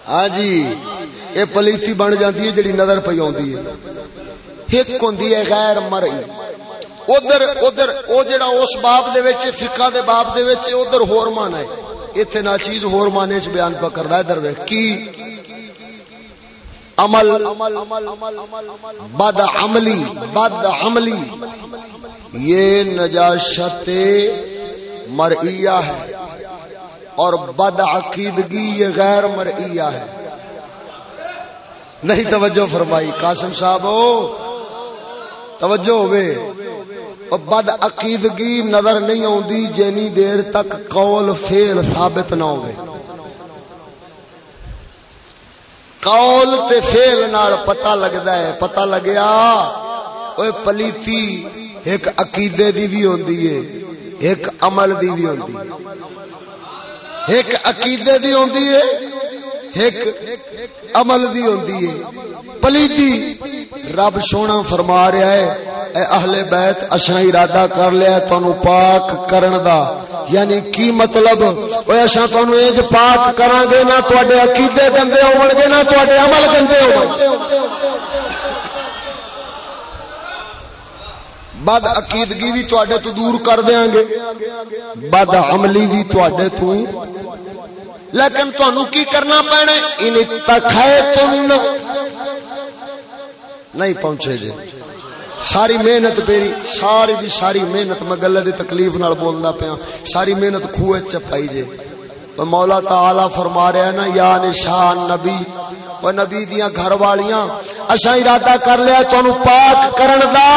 ہاں جی اے پلیتی بن جاندی ہے، جڑی نظر پئی اوندی ہے۔ ایک ہوندی ہے غیر مرئی۔ ادھر ادھر، او جڑا اس باب دے وچ، فقہ دے باب دے وچ ادھر ہور مانا ہے۔ ایتھے نا چیز ہور مانے چ بیان پہ کردا ہے ادھر ویکھ۔ کی؟ عمل، بد عملی بد عملی۔ یہ نجاشت مرئیہ ہے اور بد عقیدگی یہ غیر مرئیہ ہے۔ نہیں توجہ فرمائی، قاسم صاحب توجہ ہوئے۔ بد عقیدگی نظر نہیں آتی جنی دیر تک قول فیل ثابت نہ ہوئے۔ قول تے فیل نال پتہ لگدا ہے، پتہ لگیا اوے پلیتی ایک عقیدے دی بھی ہوندی ہے، ایک عمل دی بھی ہوندی ہے۔ ایک عقیدے دی ہوندی ہے ایک عمل دی ہوندی ہے۔ پلیتی، رب سونا فرما رہا ہے، اے اہل بیت، اساں ارادہ کر لیا تانوں پاک کرن دا۔ یعنی کی مطلب؟ اوے اساں تانوں اج پاک کران گے نہ تواڈے عقیدے گندے ہون گے، نہ تواڈے عمل گندے ہون بد عقیدگی بھی تواڈے تو دور کر دیاں گے۔ بد عملی بھی تواڈے تو لیکن تانوں کی کرنا پینا ان تم نہیں پہنچے جی۔ ساری محنت میری، ساری دی ساری محنت میں گلے دی تکلیف نال بولنا پیا۔ ساری محنت خوہ چپائی جے جی۔ مولا تعالی فرما رہا ہے نا، یا نشان نبی وہ نبی دیاں گھر والیاں اسا ارادہ کر لیا تانوں پاک کرن دا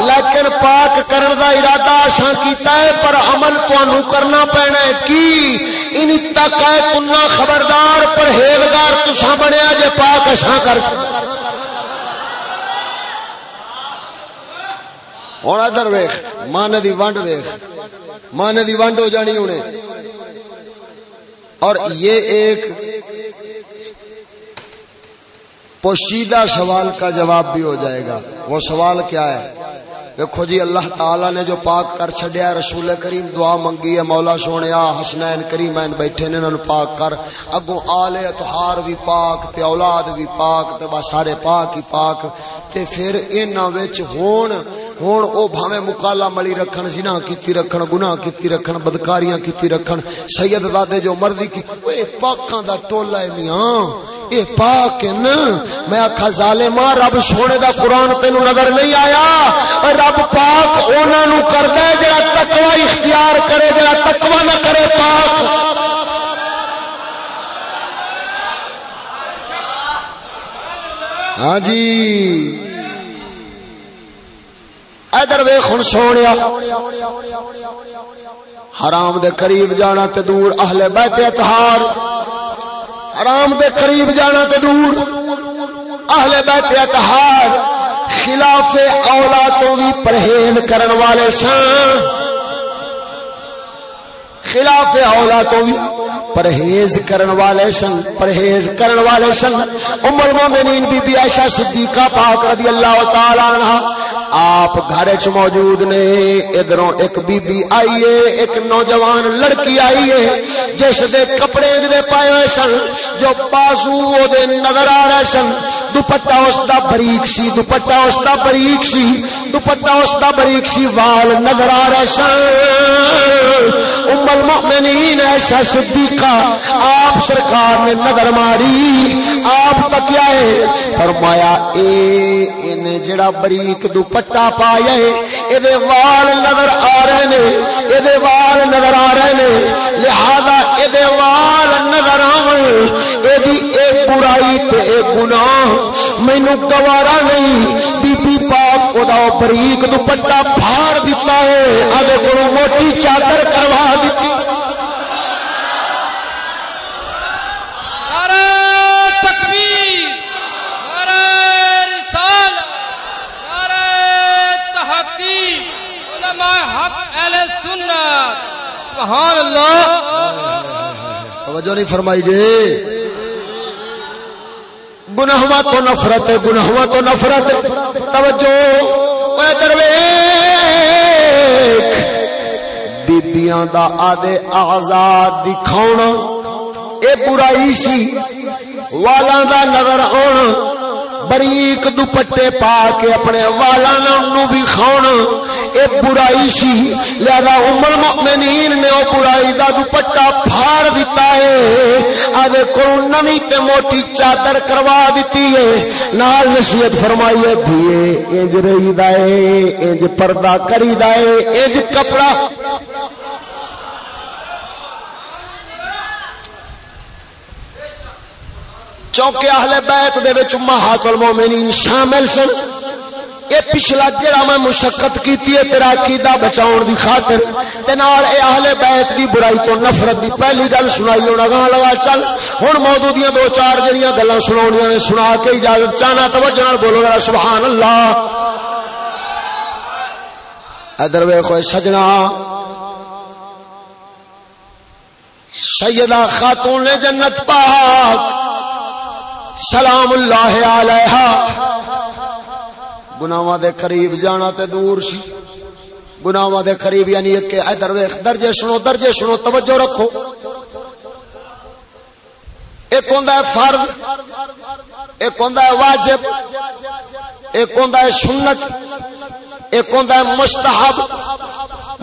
لیکن پاک کرن دا ارادہ اسا کیتا ہے پر عمل تانوں کرنا پینا ہے کی ان تک ہے کنا خبردار پرہیزگار تساں بنیا جے پاک اسا کر سکتے ہوں ادھر ویخ مان دی ونڈ ویخ مان دی ونڈ ہو جانی انہیں اور یہ ایک پوشیدہ سوال کا جواب بھی ہو جائے گا۔ وہ سوال کیا ہے؟ دیکھو جی اللہ تعالی نے جو پاک کر چڈیا رسول کریم دعا منگی ہے، مولا سونے حسنین کریمین بیٹھے نے پاک کر۔ اگوں آل اتہار بھی پاک، تے اولاد بھی پاک، تے با سارے پاک ہی پاک۔ تے پھر انہاں وچ ہون ہون او بھاویں مکالا ملی رکھن، زنا کیتی رکھن، گناہ کیتی رکھن، بدکاریاں کیتی رکھن۔ سید دادے جو مرضی کی اوے پاکاں دا ٹولا ہے میاں۔ اے پاک نا؟ میں آخا ظالما رب سونے دا قرآن تینو نظر نہیں آیا۔ اور رب پاک انہاں نو کردا ہے جڑا تقوی اختیار کرے، جڑا تقوی نہ کرے پاک۔ ہاں جی۔ ادھر ویخ ہوں سونے حرام دے قریب جانا تے دور، اہل بیت اتہار حرام دے قریب جانا تے دور، اہل بیت اتحاد خلاف اولا تو بھی پرہیز کرن والے سن خلاف اولا تو بھی پرہیز کرن والے سن، پرہیز کرن والے سن۔ ام المومنین بی بی عائشہ صدیقہ پاک رضی اللہ تعالی عنہ آپ گھر چ موجود نے، ادھروں ایک بی بی آئیے ایک نوجوان لڑکی آئیے جس دے کپڑے دے پائے ہوئے سن، جو بازو او دے نظر آ رہے سن۔ دوپٹا اس دا بریک سی دوپٹا اس دا بریک سی دوپٹا اس دا بریک سی، وال نظر آ رہے سن۔ ام المؤمنین ایسا صدیقہ، آپ سرکار نے نظر ماری، آپ تکیا ہے فرمایا، اے ان جڑا بریک دوپٹا دوپٹا پایا یہ وال نظر آ رہے نے یہ وال نظر آ رہے نے، لہذا یہ وال نظر آ برائی تے اے گناہ مینو گوارا نہیں بی بی پا وہ بریک دوپٹا پھاڑ دیتا ہے۔ آدھے کو موٹی چادر کروا دیتی سبحان اللہ۔ توجہ نہیں فرمائی جی۔ گناہواں تو نفرت گناہ تو نفرت توجہ۔ بیبیاں دا آدھے آزاد دکھاؤنا، اے برائی سی والاں دا نظر آنا۔ بریک دوپٹے پا کے اپنے والا بھی کھاؤ اے برائی سی۔ لہذا عمر المؤمنین نے او برائی دا دوپٹا پھاڑ دیتا ہے۔ آدھے کو نمی تے موٹی چادر کروا دیتی ہے۔ نال نصیحت فرمائی ہے دھیے، انج رہی دائے انج پردہ کری دائے انج کپڑا۔ چونکہ اہل بیت دے وچ امہات المومنین شامل سن اے پچھلا جڑا میں مشقت کیتی ہے، تیرا عقیدہ بچاؤن دی خاطر۔ تے نال اے اہل بیت دی برائی تو نفرت دی پہلی گل سنائی ہونا گاں لگا، چل۔ ہن موضوع دیاں دو چار جڑیاں گلاں سناونیاں نے سنا کے اجازت۔ چاہنا توجہ نال بولو ذرا سبحان اللہ ادھر ویکھو، سجنا۔ سیدہ خاتون جنت پاک۔ سلام اللہ علیہ گناواں دے قریب جانا تے دور سی. گناواں دے قریب یعنی کہ ادھر ویکھ درجے سنو درجے سنو، توجہ رکھو. ایک ہوندا ہے فرض، ایک ہوندا ہے واجب، ایک ہوندا ہے سنت، ایک ہوندا ہے مستحب.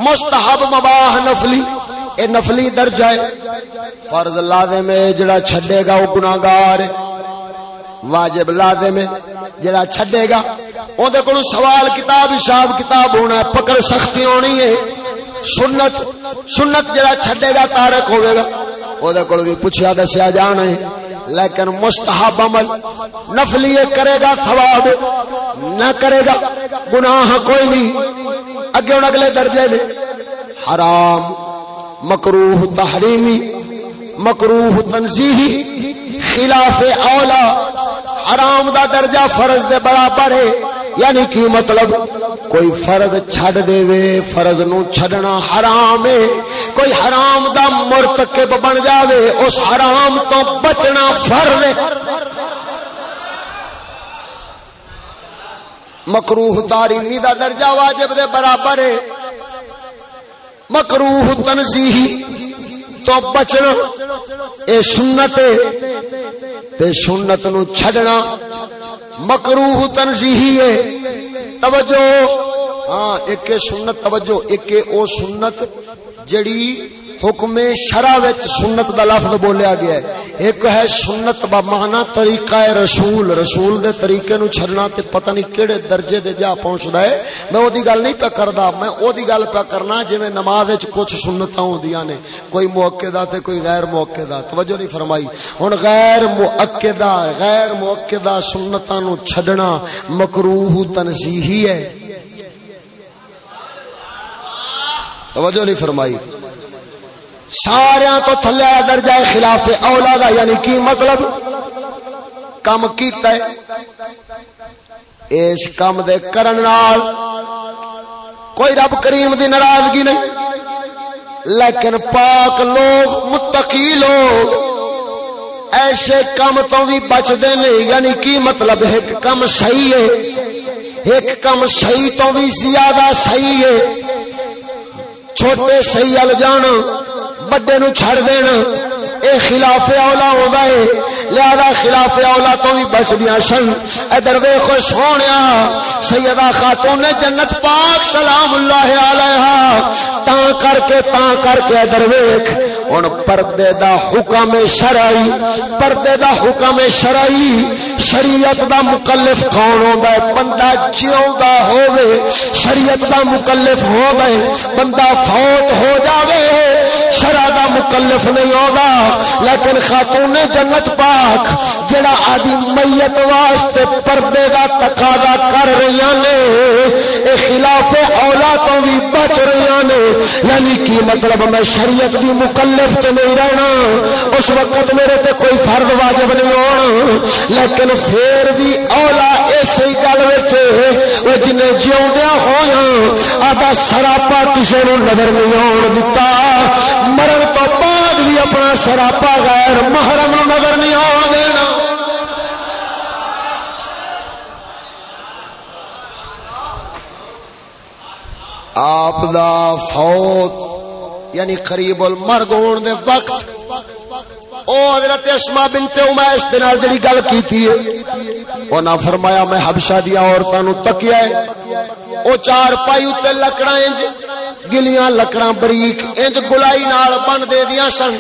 مستحب مباح نفلی، اے نفلی درجہ ہے. فرض لازم ہے، جڑا چھڈے گا، وہ گناہگار ہے. واجب لازم ہے، جڑا چھڈے گا، اودے کولوں سوال کتاب، حساب کتاب ہونا ہے پکڑ سختی ہونی ہے۔ سنت سنت جڑا چھڈے گا، تارک ہوے گا۔ اودے کول بھی پوچھیا دسیا جانا ہے، لیکن مستحب عمل نفلی کرے گا، ثواب نہ کرے گا، گناہ کوئی نہیں۔ اگے اگلے درجے نے حرام، مکروہ تحریمی، مکروہ تنزیہی، خلاف اولا۔ حرام دا درجہ فرض دے برابر ہے۔ یعنی کی مطلب؟ کوئی فرض چھڈ دے وے، فرض نو چھڈنا حرام ہے۔ کوئی حرام دا مرتکب بن جاوے، اس حرام تو بچنا فرض ہے۔ مکروہ تاریمی دا درجہ واجب دے برابر ہے۔ مکروہ تنزیہی تو بچنا، اے سنت تے سنت نو چھڈنا مکروہ تنزیہی ہے۔ توجہ ہاں ایک سنت، توجہ، ایک او سنت جڑی حکم شرع وچ سنت دا لفظ بولیا گیا ہے۔ ایک ہے سنت با معنی طریقہ رسول۔ رسول دے طریقے نو چھڑنا تے پتہ نہیں کیڑے درجے دے جا پہنچدا ہے۔ میں او دی گل نہیں پہ کردا، میں او دی گل پہ کرنا جویں نماز وچ کچھ سنتاں ہوندیاں نے۔ کوئی موقعہ تے کوئی غیر موقعہ توجہ نہیں فرمائی۔ ہن غیر موقعہ غیر موقعہ سنتاں نو چھڈنا مکروہ تنزیہی ہے۔ توجہ نہیں فرمائی۔ سارا تو تھلے درجہ خلاف اولا دا یعنی کی مطلب؟ کم کیتا ہے۔ اس کم دے کرن نال کوئی رب کریم دی ناراضگی نہیں، لیکن پاک لوگ، متقی لوگ ایسے کم تو بھی بچتے نہیں یعنی کی مطلب؟ ایک کم صحیح ہے، ایک کم صحیح تو بھی زیادہ صحیح ہے۔ چھوٹے صحیح ال جان بڑے نو چھڑ دینا اے خلاف اولا ہوگا ہے لہذا خلاف اولا تو بھی بچ دیا سن۔ ادھر ویخو سونے سیدہ خاتون جنت پاک سلام اللہ علیہ۔ تا کر کے تا کر کے ادھر ویخ ہوں پردے دا حکم شرائی پردے دا حکم شرائی شریعت دا مکلف کون ہوتا ہے؟ بندہ جیوا ہوے شریعت دا مکلف ہو گئے بندہ فوت ہو جاوے، شرع دا مکلف نہیں ہوگا لیکن خاتون جنت پاک جڑا آدی میت واسطے پردے دا تقاضا کر رہی نے، اے خلاف اولا تو بھی بچ رہی نے۔ یعنی کی مطلب میں شریعت دی مکلف تو نہیں رہنا، اس وقت میرے تے کوئی فرد واجب نہیں ہونا۔ لیکن پھر بھی اولا اسی گل وہ جنہیں جیوندیا ہونا آدھا سراپا کسی نظر نہیں آن دتا۔ مرن تو بعد اپنا سراپا غیر محرم نظر نہیں آن دینا۔ آپ دا فوت یعنی قریب المرگ ہون دے وقت، او حضرت اسما بنت امیس دے نال جڑی گل کیتی ہے، او نہ فرمایا میں حبشہ دی عورتاں نو تکیا ہے۔ او چار پائی تے لکڑا انج گلیاں لکڑاں بریک، انج گلائی نال بن دے دیاں سن۔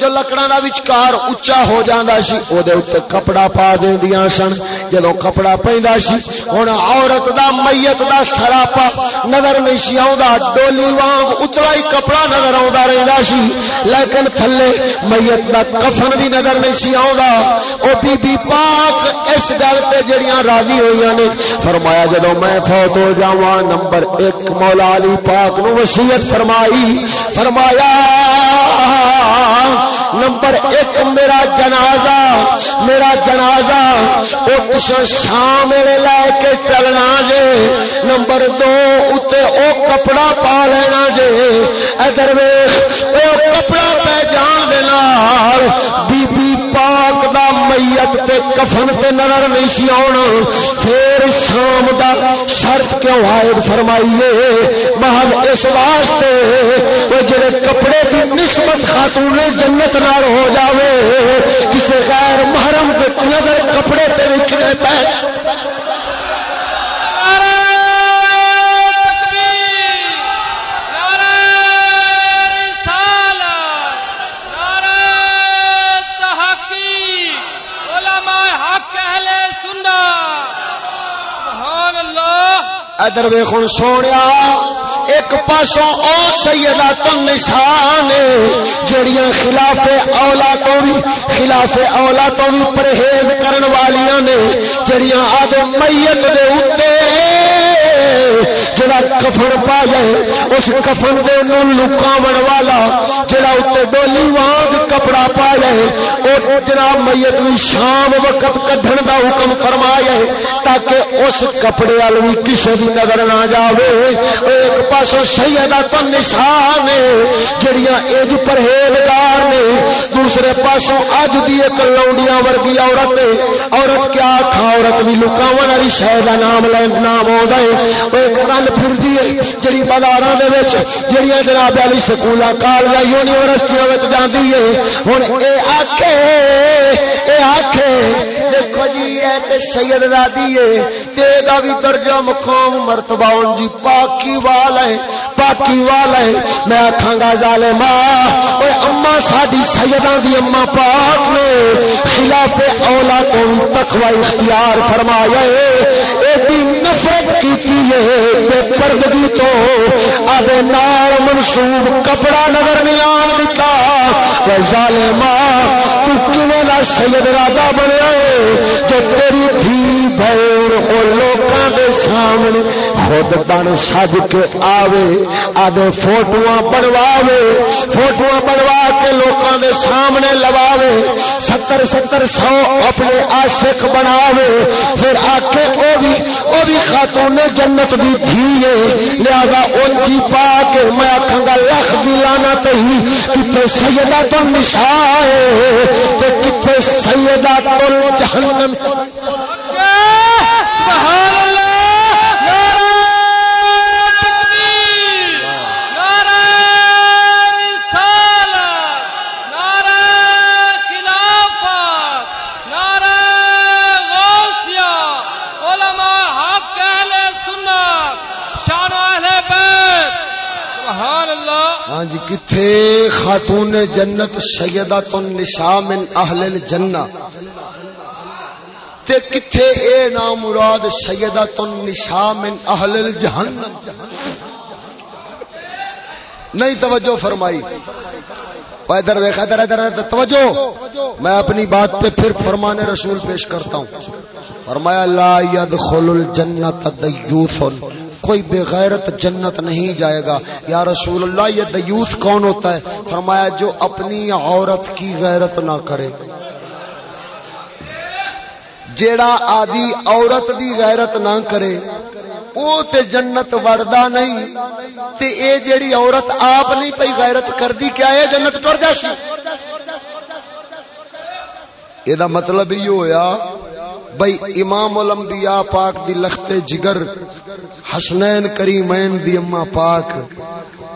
جو لکڑاں دا وچکار اونچا ہو جاندا سی او دے اوتے کپڑا پا دے سن۔ جدوں کپڑا پیندا سی، ہن عورت دا، میت دا سراپا نظر نہیں سی آوندا۔ ڈولی وانگ اتلا ہی کپڑا نظر آوندا رہندا سی۔ لیکن تھلے میت دا کفن بھی نظر نہیں سی آوندا۔ او بی بی پاک اس گل تے جڑیاں راضی ہوئیاں نے۔ فرمایا، جدوں میں فوت ہو جاواں، نمبر 1 مولا علی پاک نو وصیت فرمائی، فرمایا، نمبر ایک میرا جنازہ میرا جنازہ، وہ کچھ شام لے کے چلنا جے، نمبر دو اتنے او کپڑا پا لینا جے، ادھر ویخ وہ کپڑا پہ جان دینا بی بی پاک میت تے کفن تے نظر نہیں سی آنا پھر شام دا شرط کیوں عائد فرمائیے؟ محل اس واسطے وہ جڑے کپڑے کی نسبت خاتون جنت نال ہو جاوے، کسے غیر محرم دے نظر کپڑے تے لکھنے پے۔ ادر ویخن سونے ایک پاسوں او سیدہ تن نشان جڑیاں خلاف اولا تو بھی، خلاف اولا تو بھی پرہیز کرن والیاں نے، جڑیاں آدھے میت دے اتے جڑا کفن پا جائے، اس کفن دے نوں لکاون والا جڑا اوتے ڈولی وانگ کپڑا پا جائے، او جناب میت بھی شام وقت کڈھن دا حکم فرمایا تاکہ اس کپڑے وال بھی کسی بھی نظر نہ جاوے۔ ایک پاسوں سیدہ تو نشان جڑیاں اج پرہیزگار نے، دوسرے پاسوں اج دی ایک لوڈیاں ورگی عورت عورت کیا کھا عورت بھی لکاون والی شے دا نام لے نام آوندا ہے۔ او ایک رن پھردی ہے جڑی بازاراں دے وچ، جڑیاں جناب علی سکولاں کالجاں، یونیورسٹیاں وچ جاندی ہے۔ ہن اے آکھے اے آکھے، دیکھو جی اے تے سید رادی ہے۔ تے دا بھی درجہ مقام، مرتبہ جی پاکی والا ہے، پاکی والا ہے۔ میں آکھاں گا ظالما اوے اما ساڈی سیداں دی اما پاک نے خلاف اولا کو تقوی اختیار فرمایا ہے۔ اے دی نفرت کیتی ہے پردگی تو آدھے نال منسوب کپڑا نظر نہیں آن دیتا۔ اے ظالما تو کیوں نہ سید رادا بنیا جو تیری دھی بہن او لوگ دے سامنے خود بن سج کے آوے، آدھے فوٹو بنواوے فوٹو بنوا کے لوکاں دے سامنے لواوے، ستر ستر سو اپنے عاشق بناوے، پھر آ کے او بھی او بھی خاتون جنت بھی دھیے لہذا اون جی پا کے میں آکھاں گا، لکھ دی لعنت ہی کتے سیدہ تو نشاء تے کتے سیدہ تو جہنم سبحان اللہ نعرہ تکبیر نعرہ رسالت نعرہ خلافت نعرہ غوثیہ علماء حق اہل سنت شان اہل بیت سبحان اللہ ہاں جی کتھے خاتون جنت سیدہ تن نساء من اہل الجنہ۔ تے کتھے اے نام مراد سیدہ تن نساء من اہل الجہنم۔ نہیں توجہ فرمائی۔ ادھر ویخ ادھر ادھر ادھر توجہ۔ میں اپنی بات پہ پھر فرمان رسول پیش کرتا ہوں۔ فرمایا، لا يدخل الجنت دیوث کوئی بغیرت جنت نہیں جائے گا۔ یا رسول اللہ، یہ دیوث کون ہوتا ہے؟ فرمایا، جو اپنی عورت کی غیرت نہ کرے۔ جیڑا آدی عورت دی غیرت نہ کرے، او تے جنت وڑدا نہیں۔ تے اے جیڑی عورت آپ نہیں پئی غیرت کردی، کیا ہے جنت ٹر جاسی؟ اے دا مطلب ہی ہویا بھئی امام الانبیاء پاک دی لخت جگر، حسنین کریمین دی اما پاک۔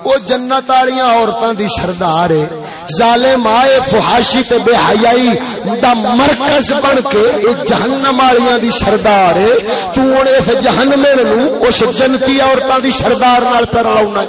او جنت والیاں عورتاں دی سردار ہے۔ ظالم آئے، فحاشی تے بے حیائی دا مرکز بن کے اے جہنم والیاں دی سردار ہے۔ تو ہن اس جہنم نو اس جنتی عورتاں دی سردار نال پر لاونا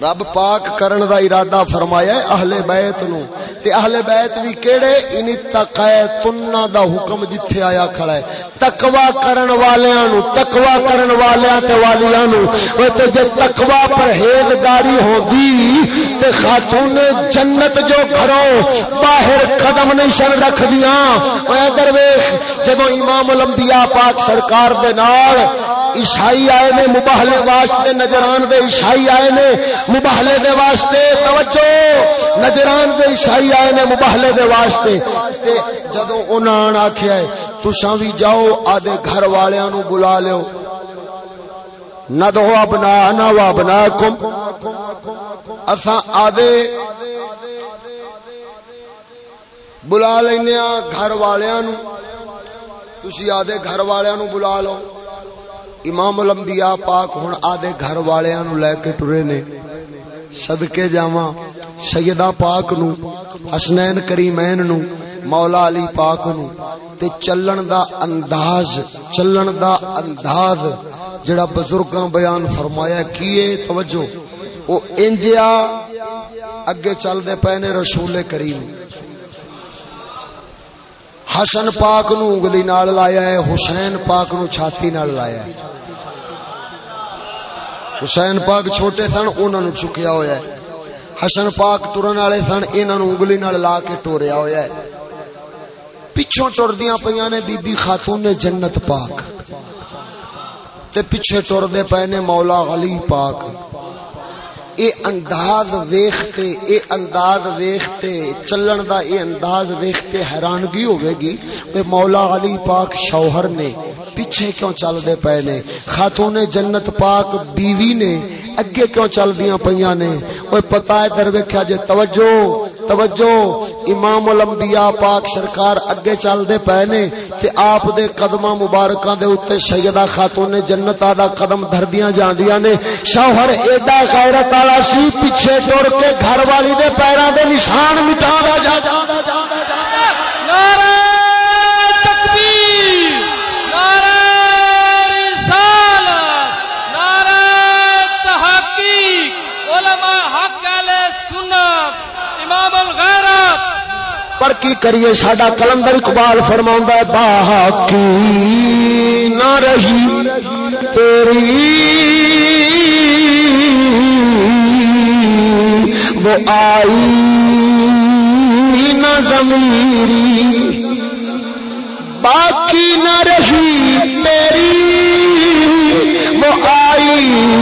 رب پاک کرن دا ارادہ فرمایا ہے اہل بیت نو۔ تے اہل بیت بھی کیڑے؟ ان تقیتن دا حکم جتھے آیا کھڑا ہے۔ تقوا کرن والیاں نو تقوا کرن والیاں تے والیاں نو۔ او تے جے تقوا پرہیزگاری ہوندی، تے خاتون جنت جو گھروں باہر قدم نہیں شن رکھ دیاں او ادھر ویکھ، جدوں امام الانبیاء پاک سرکار دے نال عیسائی آئے نے، مباہلے واسطے، نجران دے عیسائی آئے نے، مباہلے دے واسطے، توجہ! نجران دے عیسائی آئے نے، مباہلے دے واسطے۔ تے جدوں انہاں آکھیا ہے، تساں وی جاؤ آدے گھر والیاں نو بلا لیو۔ ندعو ابناءنا و ابناکم۔ اساں آدے بلا لینے گھر والیاں نو۔ تسی آدے گھر والیاں نو بلا لو۔ امام الانبیاء پاک ہن آدے گھر والیاں نو لے کے ٹرے نے صدقے جاواں، سیدہ پاک نو، حسنین کریمین نو، مولا علی پاک نو۔ تے چلن دا انداز، چلن دا انداز جڑا بزرگاں بیان فرمایا کیے توجہ۔ او انجیا اگے چل دے پے نے رسول کریم۔ حسن پاک نو انگلی نال لایا ہے، حسین پاک نو چھاتی نال لایا ہے۔ حسین پاک چھوٹے سن، انہاں نو چکیا ہویا ہے۔ حسن پاک ٹرن والے سن، انہاں نو انگلی نال لا کے ٹوریا ہویا ہے۔ پچھوں ٹردیاں پیاں نے بی بی خاتون نے جنت پاک۔ تے پیچھے ٹر دے پے نے مولا علی پاک۔ اے انداز ویختے اے انداز ویختے چلن دا اے انداز ویختے حیرانگی ہوے گی کہ مولا علی پاک شوہر نے پیچھے کیوں چل دے پے نے؟ خاتون جنت پاک بیوی نے اگے کیوں چل دیاں پیاں نے؟ اوے پتہ ہے در ویکھیا جے توجہ توجہ، امام الانبیاء پاک سرکار اگے چل دے پے نے تے آپ دے قدماں مبارکاں دے اوتے سیدہ خاتون نے جنت آدا قدم دھردیاں جاندیاں نے۔ شوہر ایڈا غیرت والا سی، پیچھے ٹر کے گھر والی دے پیراں دے نشان مٹا دا جا نعرہ تکبیر نعرہ رسالت نعرہ تحقیق علماء حق اہل سنت امام الغیرت پر کی کریے؟ ساڈا کلندر اقبال فرماؤں ہے، باقی نہ رہی تیری۔ وہ آئی نہ ضمیری باقی نہ رہی تیری۔ وہ آئی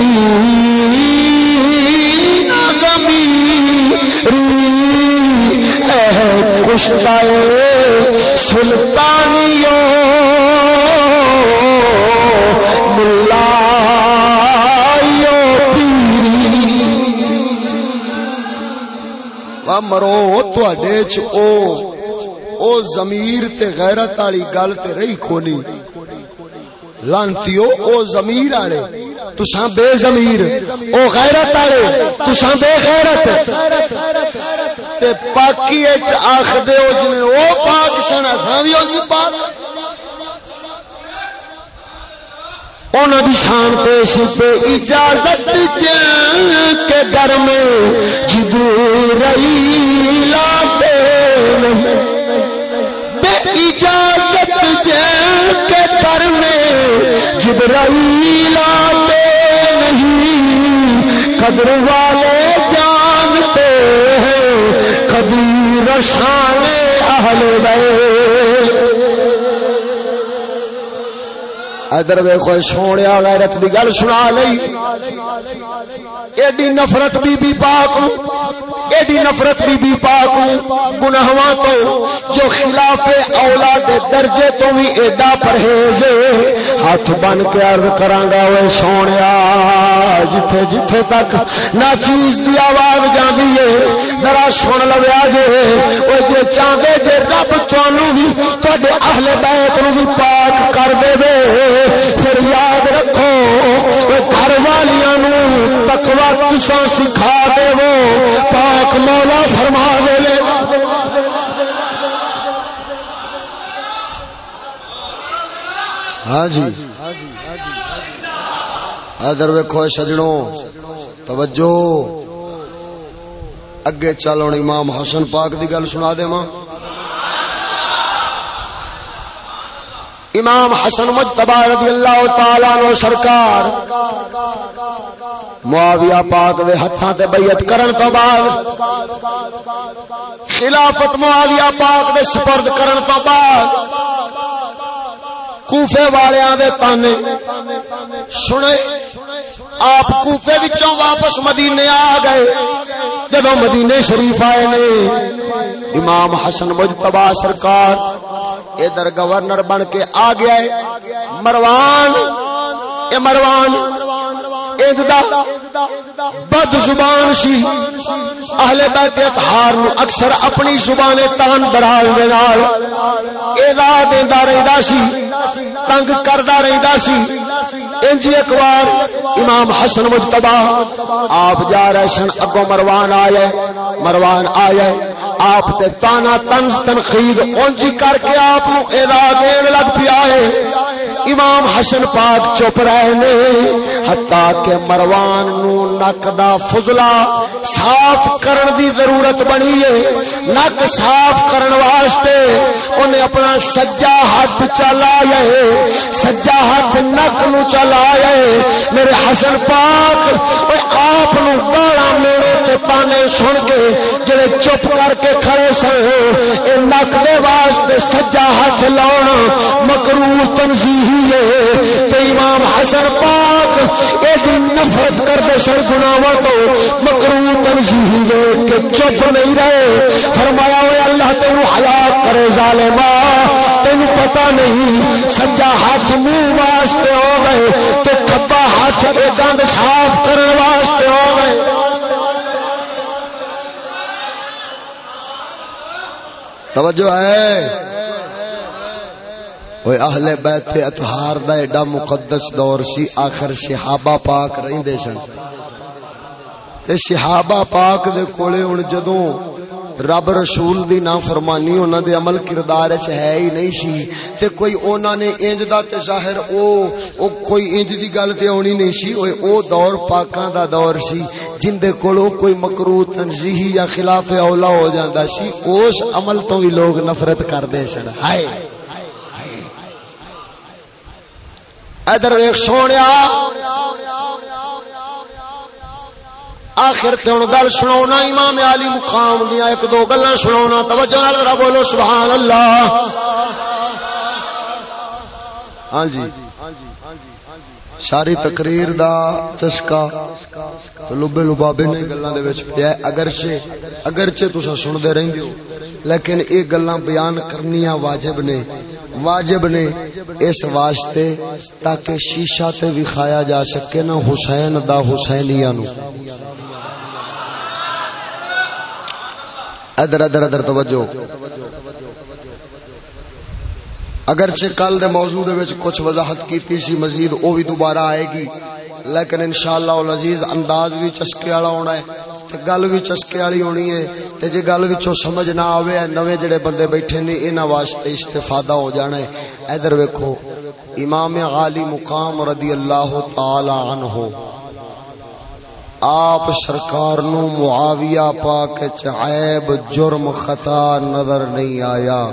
اے کشتائے سلطانیوں، ملائیوں، پیری۔ مرو، تواڈے چ او او ضمیر تے غیرت والی گل تے رہی کونی لانتیو، او ضمیر والے تساں بے ضمیر۔ او غیرت والے تساں بے غیرت۔ تے پاکی اچ آکھ دیو جنے او پاک سن، اساں وی اونجی پاک۔ انہوں دی شان پیش پہ اجازت جن کے گھر میں جبرائیل آتے نہیں۔ اجازت جن کے گھر میں جبرائیل آتے نہیں، قدر والے جانتے ہیں کبھی شان اہل بیت۔ ادر ویخو سونے غیرت دی گل سنا لئی۔ ایڈی نفرت بی بی پاک ایڈی نفرت بی بی پاک گناہواں تو، جو خلاف اولاد درجے تو بھی ایڈا پرہیز ہاتھ بن کے عرض کراں گا اوے سونیا، جتھے جتھے تک نہ چیز دی آواز جاندی ہے، ذرا سن لویا جے۔ او جے چاہندے جے رب تانوں بھی، تواڈے اہل بیت نو بھی پاک کر دے وے۔ پھر یاد رکھو او گھر والیاں تکوا کسا سکھا دے وہ پاک مولا فرما دے لے۔ ہاں جی۔ ادھر ویکو سجڑوں توجہ۔ اگے چل ہوں امام حسن پاک دی گل سنا دے امام حسن مجتبہ رضی اللہ تعالی عنہ سرکار، معاویہ پاک دے ہتھاں تے بیعت کرن تو بعد، خلافت معاویہ پاک دے سپرد کرن تو بعد، کوفے والیاں دے تانے سنے، آپ کوفے وچوں واپس مدینے آ گئے۔ جدو مدینے شریف آئے نے، امام حسن مجتبہ سرکار ادھر گورنر بن کے آ گیا ہے مروان اے مروان بد زبان سی۔ اہل بیت اطہار نو اکثر اپنی زبان تان برال دے نال۔ ایدا دیندا رہندا سی۔ تنگ کردا رہندا سی۔ انج ایک بار امام حسن مجتبی آپ جا رہے سن، اگوں مروان آئے مروان آئے۔ آپ تے تانا تنز تنقید اونج کر کے آپ نو ایدا دین لگ پیا ہے۔ امام حسن پاک چپ رہے نے حتا کہ مروان نو نک دا فضلا صاف کرن دی ضرورت بنی ہے۔ نک صاف کرن واسطے انہیں اپنا سجا ہاتھ چلایا ہے۔ سجا ہاتھ نک نو چلایا ہے۔ میرے حسن پاک آپ نو گالا میرے تے تانے سن کے جڑے چپ کر کے کھڑے سو نک دے واسطے سجا ہاتھ لاؤ مکرو تنظیحی ہے۔ تو امام حسن پاک ایک نفرت کر دے سر گناوا تو مکرو تنظیحی ہے کہ چپ نہیں رہے۔ فرمایا ہوئے اللہ تینوں ہلاک کرے ظالما تینوں پتہ نہیں سجا ہاتھ منہ واسطے ہو گئے تو کھبا ہاتھ گند صاف کرنے واسطے ہو گئے۔ توجہ ہے۔ وہ اہل بیت اتہار دا ایڈا مقدس دور سی آخر صحابہ پاک رہندے سن تے صحابہ پاک دے کولے ہن جدوں رب رسول دی نافرمانی انہاں دے عمل کردار وچ ہے ہی نہیں سی تے کوئی انہاں نے انج دا تے ظاہر او او کوئی انج دی گل تے ہونی نہیں سی او او دور پاکاں دا دور سی جن دے کولو کوئی مکروہ تنزیہی یا خلاف اولا ہو جاندا سی اس عمل تو ہی لوگ نفرت کردے سن ہائے ادھر ویخ سونے آخر تے ہوں گل سنا امام علی مقام دیا ایک دو گلا سنا توجہ ذرا بولو، سبحان اللہ۔ ہاں جی۔ ساری تقریر دا چسکا تو لبے لبابے نے گلاں دے وچ پیا اگرچہ اگرچہ تساں سندے رہندے ہو، لیکن یہ گلاں بیان کرنیاں واجب نے۔ واجب نے اس واسطے تاکہ شیشہ تے وکھایا جا سکے نا حسین دا حسینیاں نو۔ ادھر ادھر ادھر توجہ۔ اگرچہ کل دے موضوع دے وچ کچھ وضاحت کیتی سی مزید، او بھی دوبارہ آئے گی، لیکن انشاءاللہ العزیز انداز بھی چسکے والا ہونا ہے، تے گل بھی چسکے والی ہونی ہے، تے جے گل وچوں سمجھ نہ آوے نویں جڑے بندے بیٹھے نے، انہاں واسطے استفادہ ہو جانا ہے۔ ادھر ویکھو، امام عالی مقام رضی اللہ تعالی عنہ۔ آپ سرکار نو معاویہ پاک عیب، جرم، خطا نظر نہیں آیا۔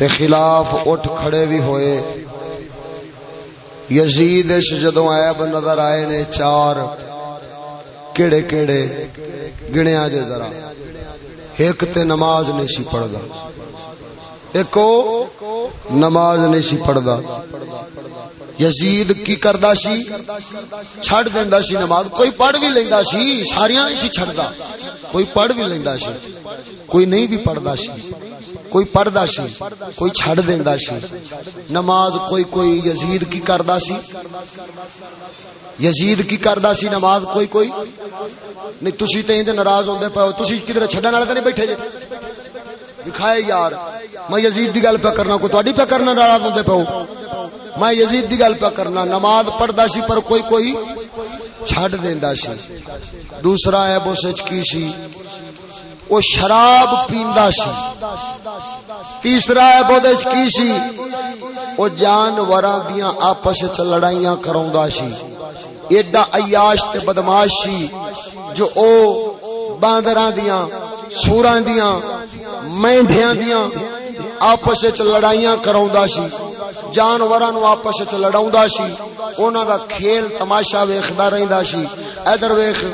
تے خلاف اٹھ کھڑے بھی ہوئے۔ یزید جدو عیب نظر آئے نے چار۔ کیڑے کیڑے گنیا جے ذرا۔ ایک تے نماز نہیں سی پڑھدا۔ ایک نماز نہیں سی پڑھدا۔ یزید کی کردا سی چھڑ دیندا سی نماز، کوئی پڑھ بھی لیندا سی، ساریاں نہیں سی چھڑدا کوئی پڑھ بھی لیندا سی، کوئی نہیں بھی پڑھدا سی، کوئی پڑھدا سی، کوئی چھڑ دیندا سی۔ نماز کوئی کوئی یزید کی کردا سی۔ یزید کی کردا سی نماز کوئی کوئی۔ نہیں، تسی تے ناراض ہوندے پے تسی کدھر چھڈن والے تے نہیں بیٹھے جے؟ دکھائے یار، میں یزید دی گل پہ کرنا کوئی تہاڈی پہ کرنا ناراض ہوندے پے میں یزید دی گل پہ کرنا، نماز پڑھدا سی پر کوئی کوئی چھڈ دیندا سی۔ دوسرا ہے بو سچ کی سی وہ شراب پیندا سی۔ تیسرا ہے بو دچ کی سی وہ جانوراں دیاں آپس وچ لڑائیاں کراوندا سی۔ ایڈا عیاش تے بدماش سی، جو او باندراں دیاں، سوراں دیاں مینڈیاں دیاں آپس وچ لڑائیاں کراوندا سی، جانوراں نو آپس وچ لڑاوندا سی، انہاں دا کھیل تماشا ویکھدا رہندا سی۔ ادھر ویکھ،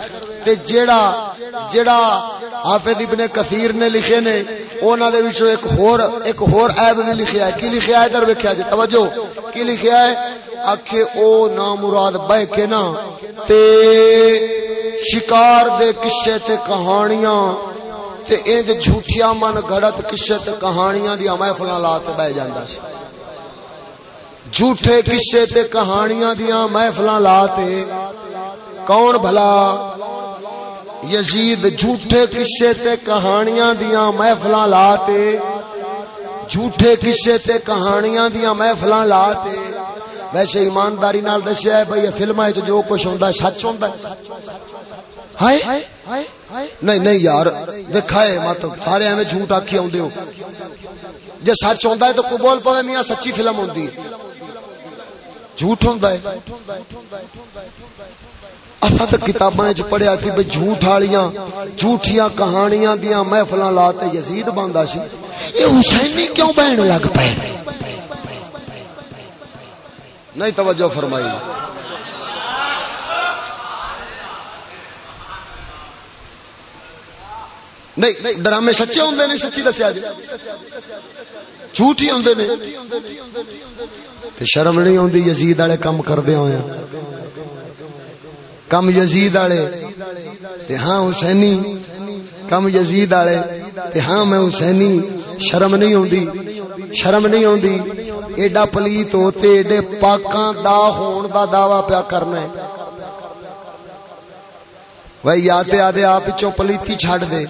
تے جیڑا جیڑا حافظ ابن کثیر نے لکھے نے، انہاں دے وچوں ایک ہور ایک ہور عیب بھی لکھیا ہے۔ کی لکھیا ہے؟ ادھر ویکھیا جی توجہ۔ کی لکھیا ہے؟ آکھے، او نا مراد بہ کے نا، تے شکار دے قصے تے کہانیاں تے انج جھوٹیاں من گھڑت قصے کہانیاں دی محفلاں لا کے بیٹھ جاندا سی۔ جھوٹے قصے تے کہانیاں دیاں محفلاں لا تے کون بھلا؟ یزید، جھوٹے قصے تے کہانیاں دیاں محفلاں لا تے جھوٹے قصے تے کہانیاں دیاں محفلاں لا تے ویسے ایمانداری نال دسیا ہے بھئی فلماں وچ جو کچھ ہوندا ہے، سچ ہوندا ہے۔ ہائے؟ نہیں نہیں یار دکھائے مت سارے ایویں جھوٹ آکھی آوندے ہو۔ جے سچ ہوندا ہے تو کو بول پوے میاں سچی فلم ہوندی ہے۔ جھوٹ ہوندا ہے۔ اسا کتاباں وچ پڑھیا سی بھئی جھوٹ والیاں جھوٹیاں کہانیاں دیاں محفلاں لا تے یزید باندا سی۔ اے حسینی کیوں بہن لگ پئے نہیں توجہ فرمائی۔ نہیں، ڈرامے سچے ہوں نے، سچی دسیا جی۔ جھوٹ ہی آدھے نے۔ شرم نہیں آتی یزید والے کام کردے ہوئے۔ کم یزید والے۔ ہاں حسینی۔ کم یزید والے۔ ہاں میں حسینی۔ شرم نہیں آتی شرم نہیں آتی ایڈا پلیت ہوتے، ایڈے پاکاں دا ہون دا دعوی پیا کرنا ہے۔ بھائی یا تے آدھے آپ پچھوں پلیتی چھڑ دے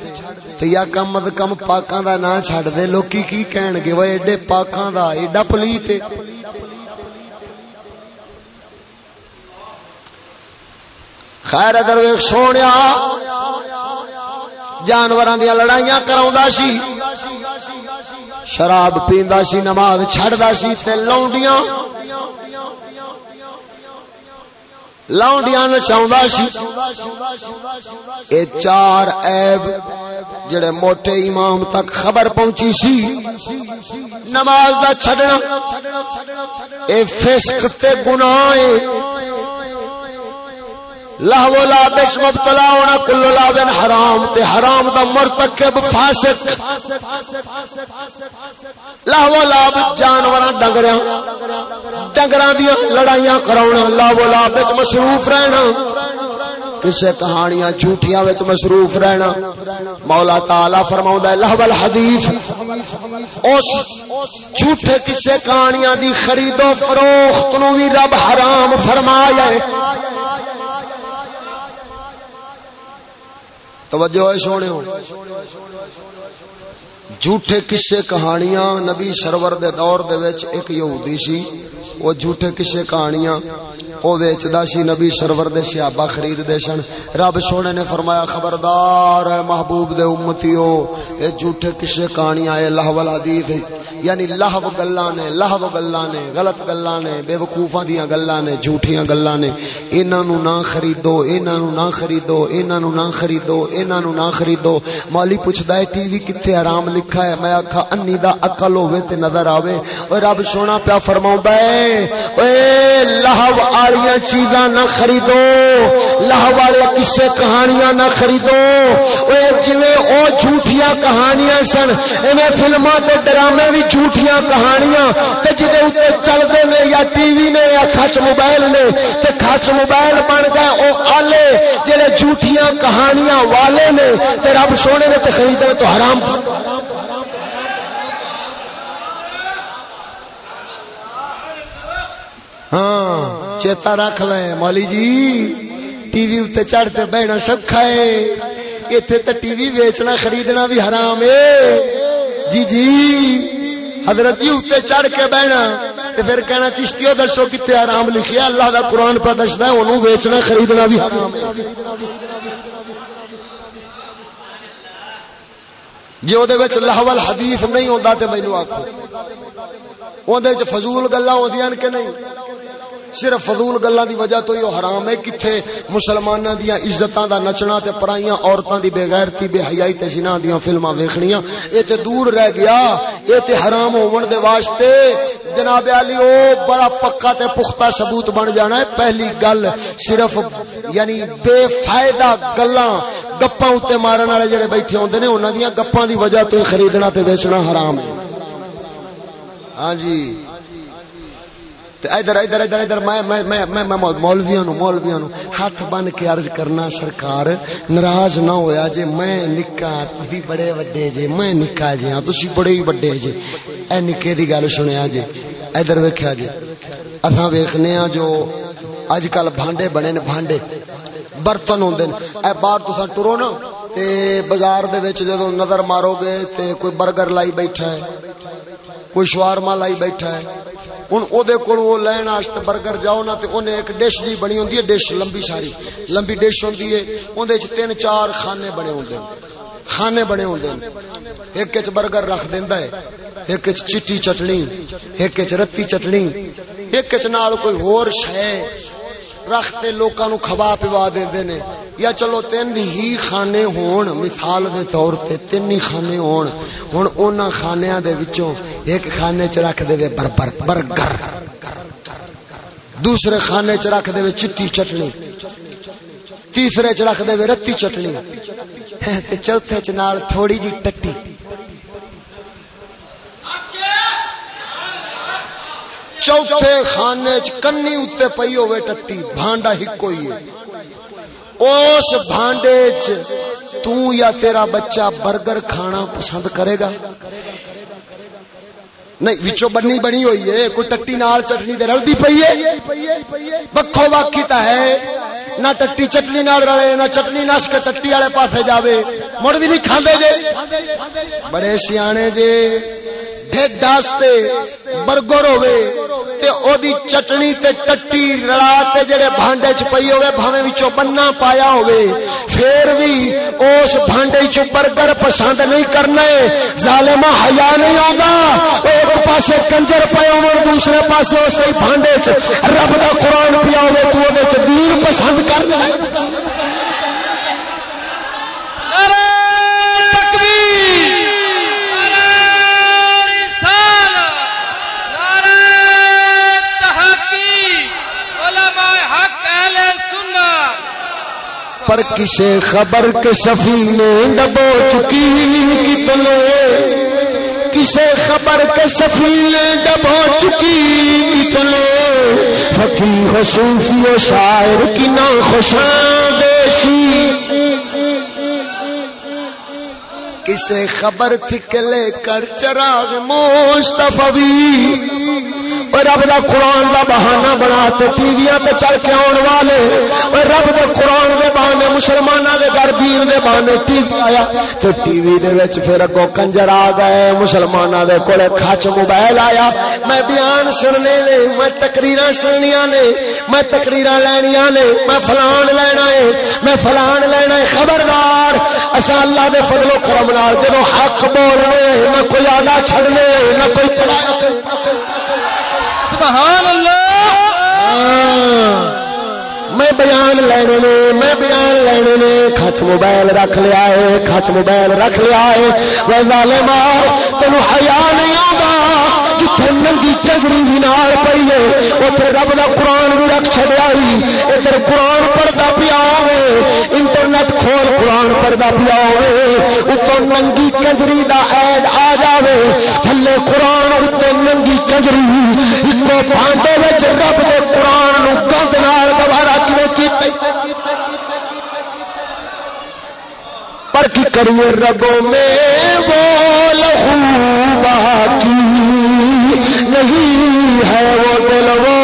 تے یا کم از کم پاکاں دا نہ چھڑ دے لوکی کی کہن گے وہ ایڈے پاکاں دا ایڈا پلیت خیر اگر ویک سونے جانور دیا لڑائیاں کرا سی شراب پیندا سی نماز چڈا سی لونڈیاں لاؤنڈیاں نچاؤندا سی۔ اے چار عیب جڑے موٹے امام تک خبر پہنچی سی۔ نماز دا چھڈنا۔ اے فسق تے گناہ لہو لا بش مبتلا ہونا، کلو لا بن حرام، تے حرام دا مرتکب فاسق۔ لہو لا جانوراں ڈنگریاں، ڈنگراں دی لڑائیاں کراونا لہو لا بچ مصروف رہنا۔ کسے کہانیاں جھوٹیاں وچ مصروف رہنا۔ مولا تعالی فرماوندا ہے، لہو الحدیث۔ اس جھوٹے کسے کہانیاں دی خرید و فروخت نو وی رب حرام فرمایا ہے۔ توجہ ہے سونے جھوٹے قصے کہانیاں نبی سرور دے دور دے وچ ایک یہودی سی، وہ جھوٹے قصے کہانیاں او ویچدا سی نبی سرور دے صحابہ خرید دے سن۔ رب سونے نے فرمایا، خبردار ہے محبوب دے امتیو، اے جھوٹے قصے کہانیاں، اے لہو الحدیث۔ یعنی لہو گلاں نے، لہو گلاں نے، غلط گلاں نے، بے وقوفاں دیاں گلاں نے، جھوٹیاں گلاں نے۔ انہاں نو نہ خریدو، انہاں نو نہ خریدو، انہاں نو نہ خریدو، انہاں نو نہ خریدو۔ مالی پوچھدا ہے، ٹی وی کتے حرام لکھا ہے؟ میں آخا انی دا عقل ہوے تے نظر آوے۔ اوے رب سونا پیا فرماوندا ہے اوے لہو والیاں چیزاں نہ خریدو لہو والے قصے کہانیاں نہ خریدو۔ اوے جویں او جھوٹیاں کہانیاں سن، ایویں فلماں تے ڈرامے وی جھوٹیاں کہانیاں تے جدے اوتے چل دے نے یا ٹی وی نے یا کھچ موبائل نے تے کھچ موبائل بن گئے او آلے جڑے جھوٹیاں کہانیاں والے نے تے رب سونے نے تے خریدنے تو حرام۔ ہاں۔ چیتا رکھ لے مولی جی ٹی وی اتنے چڑھتے بہنا سکھا ہے اتنے تو ٹی وی ویچنا خریدنا بھی حرام ہے جی جی حضرت جی اتنے چڑھ کے بہنا پھر کہنا چشتیو دسو کتنے آرام لکھیا اللہ دا قرآن پہ دستا انہوں ویچنا خریدنا بھی حرام ہے جی وہ لاہول حدیث نہیں ہوتا تو مینو آخو وہ فضول گلا ہو کہ نہیں صرف فضول گلا دی وجہ تو یہ حرام ہے کتھے مسلماناں دیاں عزتاں دا نچنا تے پرائیاں عورتاں دی بے غیرتی بے حیائی تے زنا دیاں فلماں ویکھنیاں۔ اے تے دور رہ گیا، اے تے حرام ہون دے واسطے جناب علی، او بڑا پکا تے پختہ ثبوت بن جانا ہے۔ پہلی گل صرف یعنی بے فائدہ گلاں، گپاں اوتے مارن والے جڑے بیٹھے ہوندے نے، انہاں دیاں گپاں دی وجہ تو خریدنا تے بیچنا حرام ہے۔ ہاں جی۔ ادھر ادھر ادھر ادھر، میں میں میں مولویاں نو مولویاں نو ہاتھ بن کے عرض کرنا سرکار، ناراض نہ ہویا جے، میں نکا تسی بڑے وڈے جے، میں نکا جے ہاں تسی بڑے ہی وڈے جے۔ اے نکے دی گل سنیا جے، ادھر ویکھیا جے۔ اساں ویکھنے ہاں جو اج کل بھانڈے بنے نے، بھانڈے برتن ہوندے نے۔ اے باہر تساں ٹرو نا، تے بازار دے وچ جدوں نظر مارو گے تے کوئی برگر لائی بیٹھا ہے۔ کوئی شوارما لائی بیٹھا ہے۔ ہوں وہ وہ لین واسطے برگر جاؤ نا تو انہیں ایک ڈش جی بنی ہوں ڈش لمبی ساری۔ لمبی ڈش ہوں اندر تین چار خانے بنے ہوں خانے بنے ہوں ایک برگر رکھ دینا ہے، ایک چٹی چٹنی، ایک رتی چٹنی۔ ایک نال کوئی ہور شے رکھتے لوکاں نو کھوا پوا دے نے۔ یا چلو تین ہی خانے ہون، مثال دے طور تے تین ہی خانے ہون۔ ہن انہاں خانیاں دے وچوں ایک خانے چ رکھ دے بربر، برگر۔ دوسرے خانے چ رکھ دے چٹی چٹنی۔ تیسرے چ رکھ دے رتی چٹنی۔ تے چوتھے چ نال تھوڑی جی ٹٹی۔ چوتھے خانے چ کنی اتنے پئی ہوئے ٹٹی، بھانڈا ہکو ہی ہے۔ اس بھانڈے چ تو یا تیرا بچہ برگر کھانا پسند کرے گا؟ نہیں، وچوں بنی بنی ہوئی ہے، کوئی ٹٹی نال چٹنی دے رلدی پئی ہے؟ بکھو باقی تا ہے۔ نہ ٹٹی چٹنی نال رلے، نہ چٹنی نس کے ٹٹی والے پاسے جاوے۔ مڑ بھی نہیں کھاندے جے۔ بڑے سیانے جے۔ ڈھڈ واسطے برگر ہوے تے او دی چٹنی تے ٹٹی رلا تے جڑے بھانڈے چ پئی ہوے بھاویں وچوں بننا پایا ہوے پھر بھی اس بھانڈے چ برگر پسند نہیں کرنا ظالما حیا نہیں آندا۔ ایک پاسے کنجر پیا ہو دوسرے پاسے اسی بھانڈے چ۔ رب دا قران پیا ہوے تو او دے چ دین پسند کرنا پر کسے خبر کے سفینے ڈبو چکی کتنے؟ کسے خبر کے سفینے ہو چکی کتنے فقیر و صوفی و شاعر کی نا خوشاں دیشی کسے خبر تھکلے کر چراغ مصطفی اور رب دا قرآن دا بہانہ بنا تے ٹی وی تے چل کے آن والے۔ اور رب دے قرآن دے بہانے، مسلماناں دے گھر دین دے بہانے ٹی وی آیا۔ تے ٹی وی دے وچ پھر اگو کنجر آ گئے، مسلماناں دے کولے کھچ موبائل آیا۔ میں بیان سننے نے، میں تقریراں سننیاں نے، میں تقریراں لینیاں نے، میں فلان لینا ہے، میں فلان لینا ہے۔ خبردار اسا اللہ دے فضل و کرم نال جدوں حق بولنے، نہ کوئی آدھا چھڑنے نہ کوئی پڑھا سبحان اللہ۔ میں بیان لینے نے، میں بیان لینے نے کچ موبائل رکھ لیا ہے کچ موبائل رکھ لیا ہے۔ وہ ظالما تینوں حیا نہیں آتا جتھے ننگی کجری بھی نال پئی ہے۔ رب دا قرآن بھی رکھ چھڈیا ادھر قرآن پڑھدا پیا ہوے۔ انٹرنیٹ کھول قرآن پڑھدا پیا ہوے۔ اتوں ننگی کجری دا ایڈ آ جاوے۔ تھلے قرآن اتنے ننگی کجری اکو بھانڈے وچ رب دے قرآن نو گند نال دوبارہ پر کی کریے رگوں میں وہ لہو باقی؟ نہیں ہے وہ دل وہ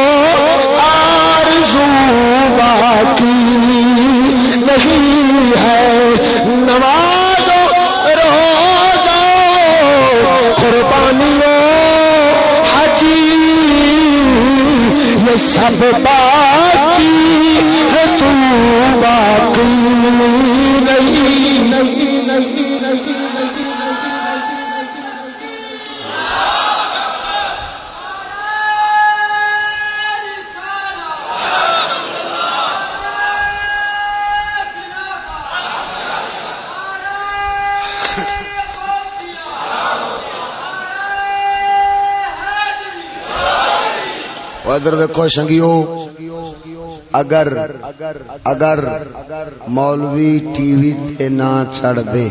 آرزو باقی نہیں ہے۔ نمازو روزو، قربانیوں، حجی، یہ سب باقی ہے تو باقی۔ ادھر ویکو سنگیو اگر اگر مولوی ٹی وی تے نہ چڑھ دے،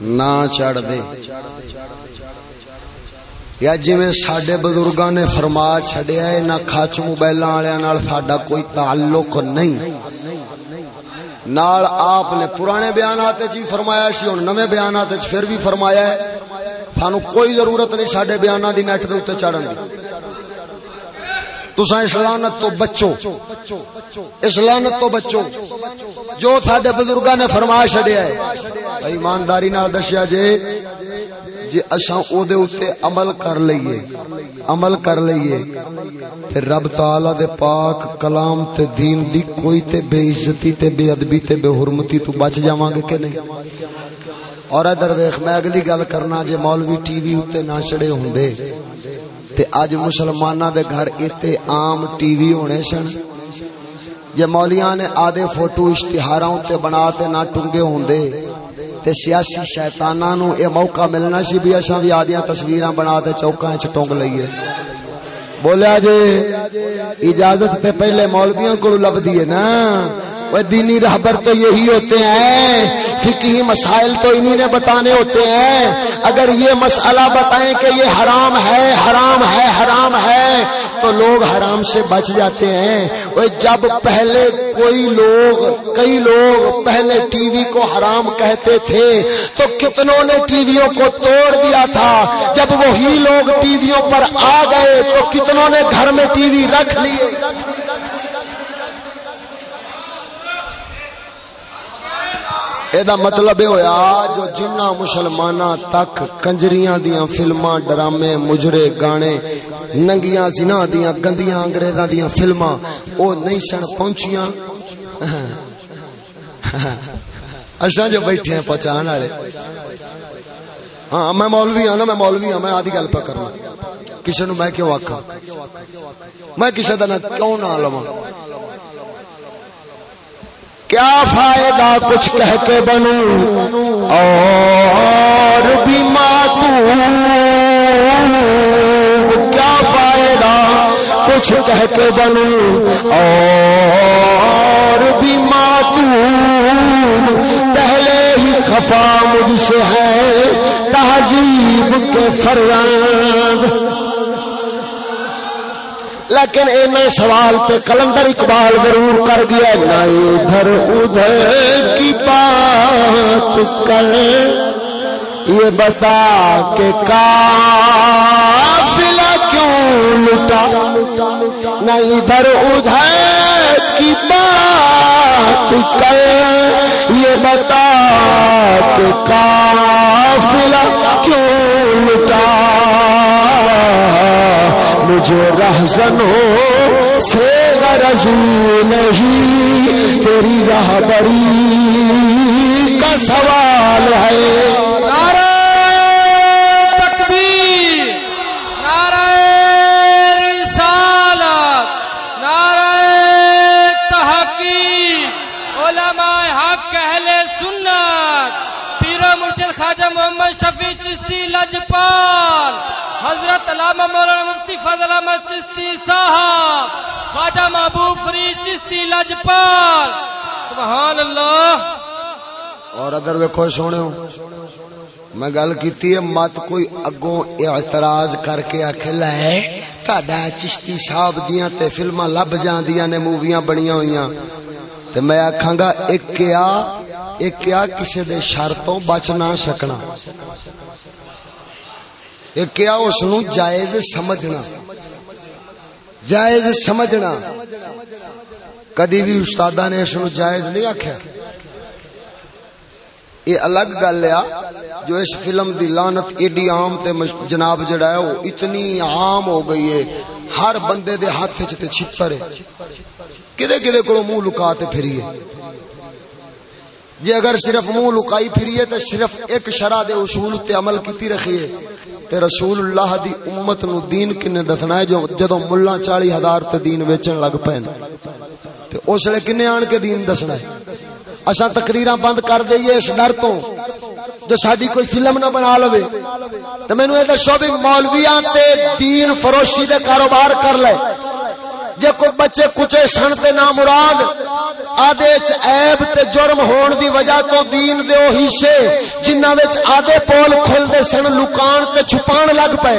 نہ چڑھ دے۔ یا جی سڈے بزرگاں نے فرما چڈیا ہے نہ کچ موبائل والے ساڈا کوئی تعلق نہیں۔ نال آپ نے پرانے بیانات جی فرمایا سی ہوں نویں بیانات پھر بھی فرمایا ہے۔ سانو کوئی ضرورت نہیں سڈے بیانات دی نیٹ دے اتنے چڑھن دی۔ تسا اس لانت تو بچو۔ اس لانت تو بچو۔ جو تھاڈے بزرگاں نے فرما چھڈیا ہے۔ ایمانداری نال دسیا جے۔ جے اساں او دے اوتے عمل کر لئیے۔ عمل کر لئیے۔ پھر رب تعالی دے پاک کلام تے دین دی کوئی تے بے عزتی تے بے ادبی تے بے حرمتی تو بچ جاواں گے کہ نہیں؟ اور ادھر ویکھ، میں اگلی گل کرنا جے مولوی ٹی وی اوتے نہ چڑے ہوندے تے اج مسلمانہ دے گھر ایتے عام ٹی وی ہونے سن۔ جے مولیاں نے آدھے فوٹو اشتہاراں تے بنا تے نہ ٹنگے ہوندے۔ تے سیاسی شیطاناں نو اے موقع ملنا سی بھی اساں بھی آدیاں تصویراں بنا تے چوکاں وچ ٹنگ لئیے۔ بولیا جے، اجازت تے پہلے مولویاں کولوں لبدی ہے نا۔ وہ دینی رہبر تو یہی ہوتے ہیں فکی مسائل تو انہی نے بتانے ہوتے ہیں۔ اگر یہ مسئلہ بتائیں کہ یہ حرام ہے حرام ہے حرام ہے، تو لوگ حرام سے بچ جاتے ہیں۔ وہ جب پہلے کوئی لوگ، کئی لوگ پہلے ٹی وی کو حرام کہتے تھے، تو کتنوں نے ٹی ویوں کو توڑ دیا تھا۔ جب وہی لوگ ٹی ویوں پر آ گئے، تو کتنوں نے گھر میں ٹی وی رکھ لیے یہ مطلب یہ ہوا جو جنہ مسلمان تک کنجریاں دیاں فلما ڈرامے، مجرے، گانے، ننگیاں، زنا دیاں، گندیاں، انگریزاں دیاں فلما او نہیں سن پہنچیاں۔ اچھا جو بیٹھے ہیں پہچان والے۔ ہاں میں مولوی ہوں نا، میں مولوی ہوں میں آدھی گل پہ کرنا کسی نو میں کیوں آخا میں کسی کا کیوں نہ لوا کیا فائدہ کچھ کہہ کے بنوں؟ اور بھی ماتو کیا فائدہ کچھ کہہ کے بنوں؟ اور بھی ماتو پہلے ہی خفا مجھ سے ہے، تہذیب کے فرنگ لیکن اینا سوال پہ کلندر اقبال ضرور کر دیا نہ ادھر ادھر کی بات کر۔ یہ بتا کہ کافلہ کیوں لٹا نہ ادھر ادھر کی بات کر۔ یہ بتا کہ کافلہ کیوں لٹا مجھے رہزن ہو سے غرض نہیں تیری رہبری کا سوال ہے۔ نعرہ چشتی صاحب، خواجہ محبوب فرید چشتی لجپال سبحان اللہ۔ اور ادھر ویکو سونے میں گل کیتی ہے، مت کوئی اگوں اعتراض کر کے آخ لے تہاڈا چشتی صاحب دیاں تے فلماں لب جاندیاں نے، موویاں بنیاں ہوئیاں تے میں آکھاں گا، ایک کیا ایک کیا کسے دے شر تو بچ نہ سکنا۔ ایک کیا اس نو جائز سمجھنا۔ جائز سمجھنا۔ کدی بھی استاد نے اس نو جائز نہیں آخیا یہ الگ گل آ، جو اس فلم دی لانت ایڈی عام تے جناب جڑا ہے، وہ اتنی عام ہو گئی ہے۔ ہر بندے دے ہاتھ چھپر ہے۔ کدے کدے کو منہ لکا تے پھریے جی اگر صرف منہ لکائی پھریے تے صرف ایک شرع دے اصول تے عمل کیتی رکھیے تے رسول اللہ دی امت نو دین کنے دسنا ہے جو جدوں ملہ چالی ہزار تے دین ویچن لگ پین۔ تے اس لیے کنے آن کے دین دسنا ہے۔ اصا تقریر بند کر دئیے اس ڈر تو جو ساری کوئی فلم نہ بنا لو تو مینو یہ دسو بھی مولویا دین فروشی دے کاروبار کر لے۔ جے کوئی بچے کچے سن تے نہ مراد، آدھے عیب تے جرم ہون دی وجہ تو دین دے او حصے جنہ وچ آدھے پول کھل دے سن لکان تے چھپان لگ پے۔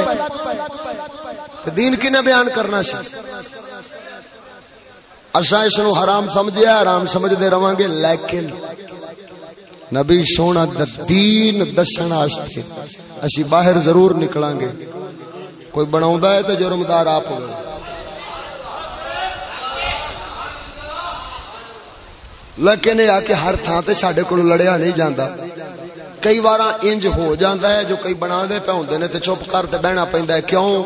دین کی نہ بیان کرنا سی؟ اصا اس نو حرام سمجھیا، حرام سمجھتے رہا گے لیکن نبی سونا دین دسن واسطے اسی باہر ضرور نکلاں گے کوئی بنا ہے تو جرمدار آپ ہو لیکن یہ آ کے ہر تھان تے سڈے کو لڑیا نہیں جانا کئی بار انج ہو جاتا ہے جو کئی بنا دے پہ ہوں نے تے چپ کر تے بہنا پہ کیوں؟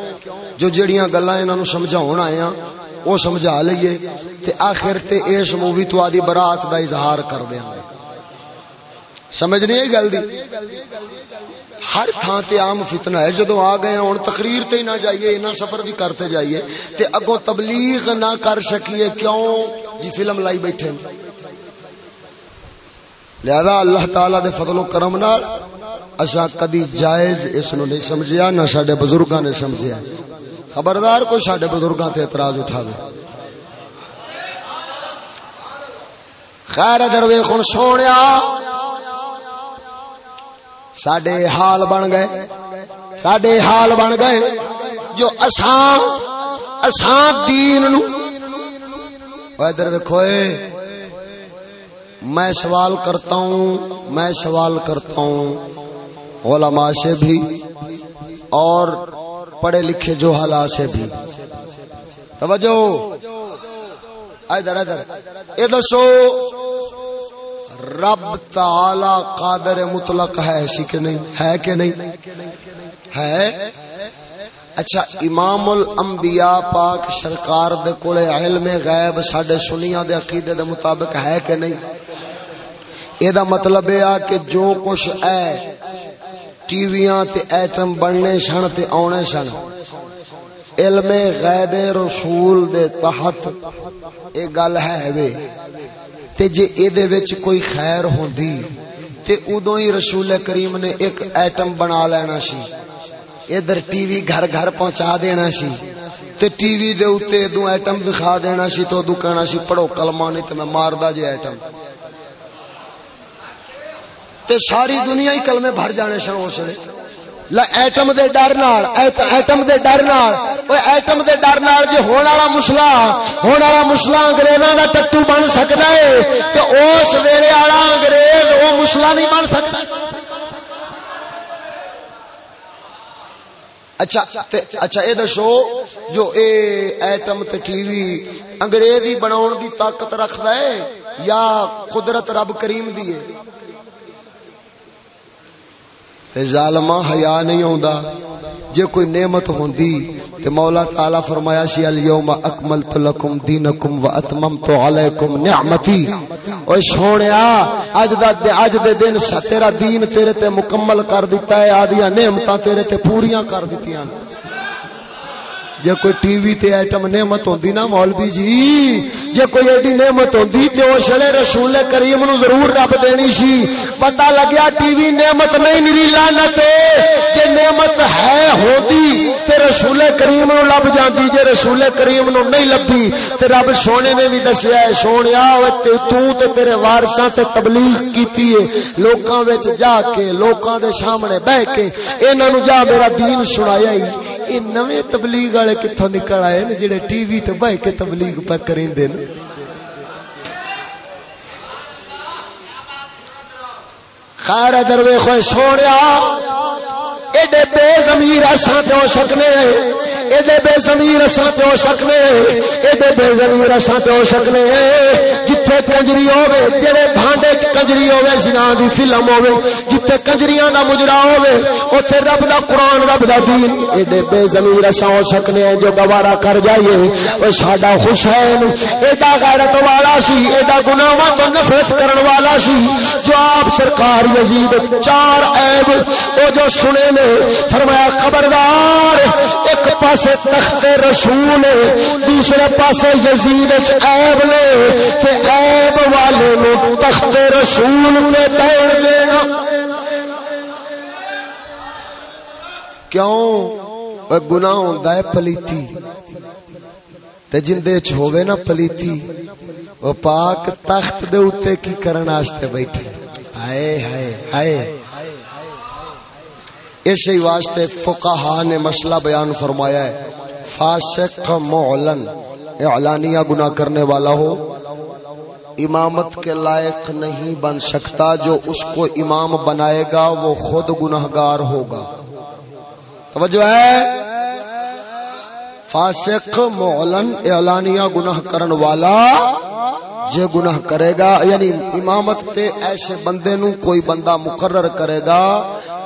جو جڑیاں گلا انہوں سمجھا آئے ہاں وہ سمجھا لئیے۔ تے آخر تے اس مووی تو آدھی برات دا اظہار کر دیں ہاں۔ سمجھ نہیں گل دی؟ ہر تھان تے عام فتنہ ہے۔ جدو آ گئے ہوں تقریر تے نہ جائیے، نہ سفر بھی کرتے جائیے۔ تے اگوں تبلیغ نہ کر سکیے۔ کیوں؟ جی فلم لائی بیٹھے لہذا اللہ تعالی دے فضل و کرم نال اسا کدی جائز اس نو نہیں سمجھیا، نہ ساڈے بزرگاں نے سمجھیا۔ خبردار کوئی سڈے بزرگوں سے اعتراض اٹھا دے خیر دروے خون سونے ساڈے حال بن گئے۔ ساڈے حال بن گئے جو اساں اساں دین نو۔ ادھر ویکھو میں سوال کرتا ہوں، میں سوال کرتا ہوں۔ علماء سے بھی اور پڑھے لکھے جو حالات سے بھی۔ توجہ۔ ادھر ادھر۔ یہ دسو، رب تعالی قادر مطلق ہے ایسی کہ نہیں؟ ہے کہ نہیں؟ ہے۔ اچھا امام الانبیاء پاک سرکار دے کولے علم غیب ساڈے سنیاں دے عقیدے دے مطابق ہے کہ نہیں؟ اے دا مطلب ہے کہ جو کچھ ہے ٹی ویاں تے ایٹم بننے سن تے آنے سن۔ علم غیب رسول دے تحت اے گل ہے وے۔ تے جے اے دے وچ کوئی خیر ہوندی، تے ادوں ہی رسول کریم نے ایک ایٹم بنا لینا سی۔ ادھر ٹی وی گھر گھر پہنچا دینا سی۔ تے ٹی وی دے اوتے دو ایٹم دکھا دینا سی تو دو کہنا سی، پڑھو کلمہ، نہیں تے میں ماردا جے ایٹم۔ تے ساری دنیا ہی کلمے بھر جانے سن اس نے ایٹم دے ڈر نال ایٹم دے ڈر نال۔ ایٹم دے ڈر نال جے ہون والا مسلا ہون والا مسلا انگریزاں دا ٹٹو بن سکدا ہے، تے اس ویلے والا انگریز او مسلا نہیں بن سکدا اچھا اچھا اے دسو، جو اے ایٹم تے ٹی وی انگریزی بناون دی طاقت رکھدا ہے، یا قدرت رب کریم دی ہے؟ تے ظالمہ حیا نہیں ہوندا۔ جے کوئی نعمت ہوندی تے مولا تعالی فرمایا سی الیوم اکملت لکم دینکم واتممت علیکم نعمتی۔ او سونیا، اج دا اج دے دن تیرا دین تیرے تے مکمل کر دیتا ہے، آدیاں نعمتاں تیرے تے پوریاں کر دتیاں جے کوئی ٹی وی تے ایٹم نعمت ہوندی نا مولوی جی جے کوئی ایڈی نعمت ہوندی تے او شلے رسول کریم نو ضرور رب دینی سی۔ پتہ لگیا ٹی وی نعمت نہیں میری لعنت جے نعمت ہے ہوندی تے رسول کریم نو لب جاندی، جے رسول کریم نو نہیں لبھی، تے رب سونے نے بھی دسیا ہے سونیا تے تو تے تیرے وارثاں تے تبلیغ کیتی ہے۔ لوکاں وچ جا کے، لوکاں دے سامنے بیٹھ کے، انہاں نو جا میرا دین سنایا ہی اے نویں تبلیغ والے کتوں نکل آئے نے جڑے ٹی وی تے بہ کے تبلیغ پہ کریں دین خیر ادھر ویخو سوڑیا ایڈے بے زمیر اساں تے ہو سکنے ایڈے بے زمیر اساں تے ہو سکنے ایڈے بے زمیر اساں تے ہو سکنے جتھے کنجری ہوے جڑے بھانڈے چ کنجری ہوے زنا دی فلم ہوے جتھے کنجریاں دا مجرا ہوے اوتھے رب دا قران رب دا دین. ایڈے بے زمیر اساں ہو سکنے جو گوارا کر جائیے. او ساڈا حسین، ایڈا غیرت والا سی، ایڈا گناہاں تو نفرت کرن والا سی، جو آپ سرکار یزید چار عیب، او جو سنے نے فرمایا، خبردار، ایک پاسے تخت رسول، دوسرے پاسے یزید عیب لے کہ عیب والے نو تخت رسول نے بیٹھ دینا. کیوں؟ گناہ ہوندا ہے پلیتی۔ تے جندے چ ہوے نا پلیتی او پاک تخت دے اوتے کی کرن واسطے بیٹھے؟ ہائے ہائے ہائے۔ اسی واسطے فقہا نے مسئلہ بیان فرمایا ہے، فاسق معلن، اعلانیہ گناہ کرنے والا ہو۔ امامت کے لائق نہیں بن سکتا، جو اس کو امام بنائے گا، وہ خود گناہگار ہوگا۔ توجہ ہے؟ فاسق معلن، اعلانیہ گناہ کرن والا جے گناہ کرے گا یعنی امامت تے ایسے بندے نو کوئی بندہ مقرر کرے گا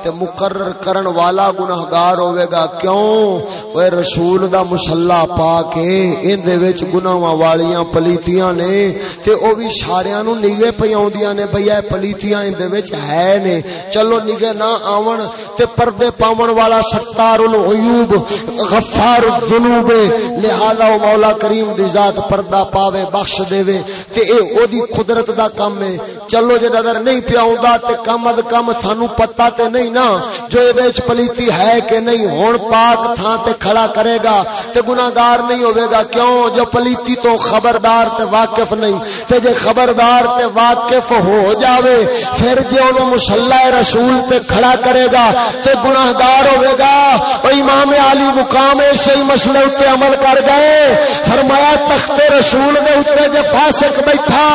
تے مقرر کرن والا گناہگار ہوے گا، کیوں؟ اوے رسول دا مصلا پا کے ان دے وچ گناہاں والیاں پلیتیاں نے تے او بھی ساریاں نو نگے پیاوندیاں نے، بھئی اے پلیتیاں ان دے وچ ہے نے۔ چلو نگے نہ آون تے پردے پاون والا ستار العیوب، غفار الذنوب، لہذا مولا کریم دی ذات پردہ پاوے، بخش دے تے اے او دی قدرت دا کم ہے۔ چلو جے نظر نہیں پیا ہوندا تے کم اد کم سانو پتہ تے نہیں نا جو اے وچ پلیتی ہے کہ نہیں، ہن پاک تھاں تے کھڑا کرے گا تے گناہگار نہیں ہوے گا۔ کیوں؟ جو پلیتی تو خبردار تے واقف نہیں۔ تے جے خبردار تے واقف ہو جاوے، پھر جے اونوں مصلی رسول تے کھڑا کرے گا تے گناہگار ہوے گا۔ او امام علی مقام ایسے مسئلے تے عمل کر گئے۔ فرمایا تخت رسول دے اوپر جے فاسق بیٹھا۔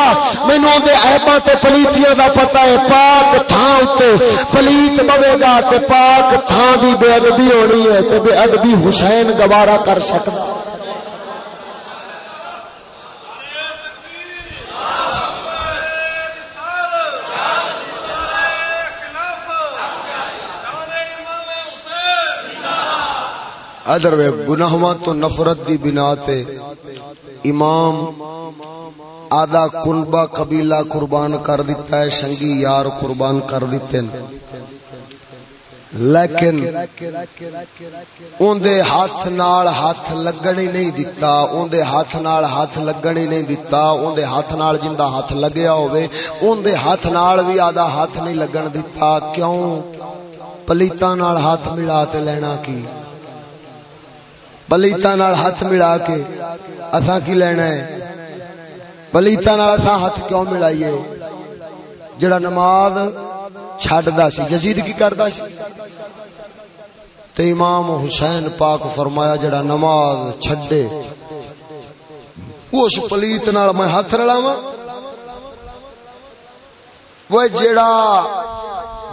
مینوں دے عیباں تے پلیتیاں دا پتہ ہے، پاک تھاں تے پلیت بوے گا تے پاک تھاں دی بے ادبی ہونی ہے تے بے ادبی حسین گوارا کر سکدا ادر وے تو نفرت دی بنا تے امام آدھا کنبا قبیلہ قربان کر دیتا ہے سنگی یار قربان کر دیتے ہیں۔ لیکن اون ہاتھ نال ہاتھ لگن ہی نہیں دیتا، اون ہاتھ نال ہاتھ لگن ہی نہیں دیتا، اون ہاتھ نال جندا ہاتھ لگیا ہوئے، اون ہاتھ نال بھی آدھا ہاتھ نہیں لگن دیتا۔ کیوں؟ پلیتاں نال ہاتھ ملا تے لینا کی؟ پلیتا نال ہاتھ ملا کے اتھا کی لینا ہے؟ پلیتا نال اتھا ہاتھ کیوں ملائیے جڑا نماز چھڑدا سی یزید کی کردا سی تے امام حسین پاک فرمایا جڑا نماز چھڈے اس پلیت نال میں ہاتھ رلاواں وہ جڑا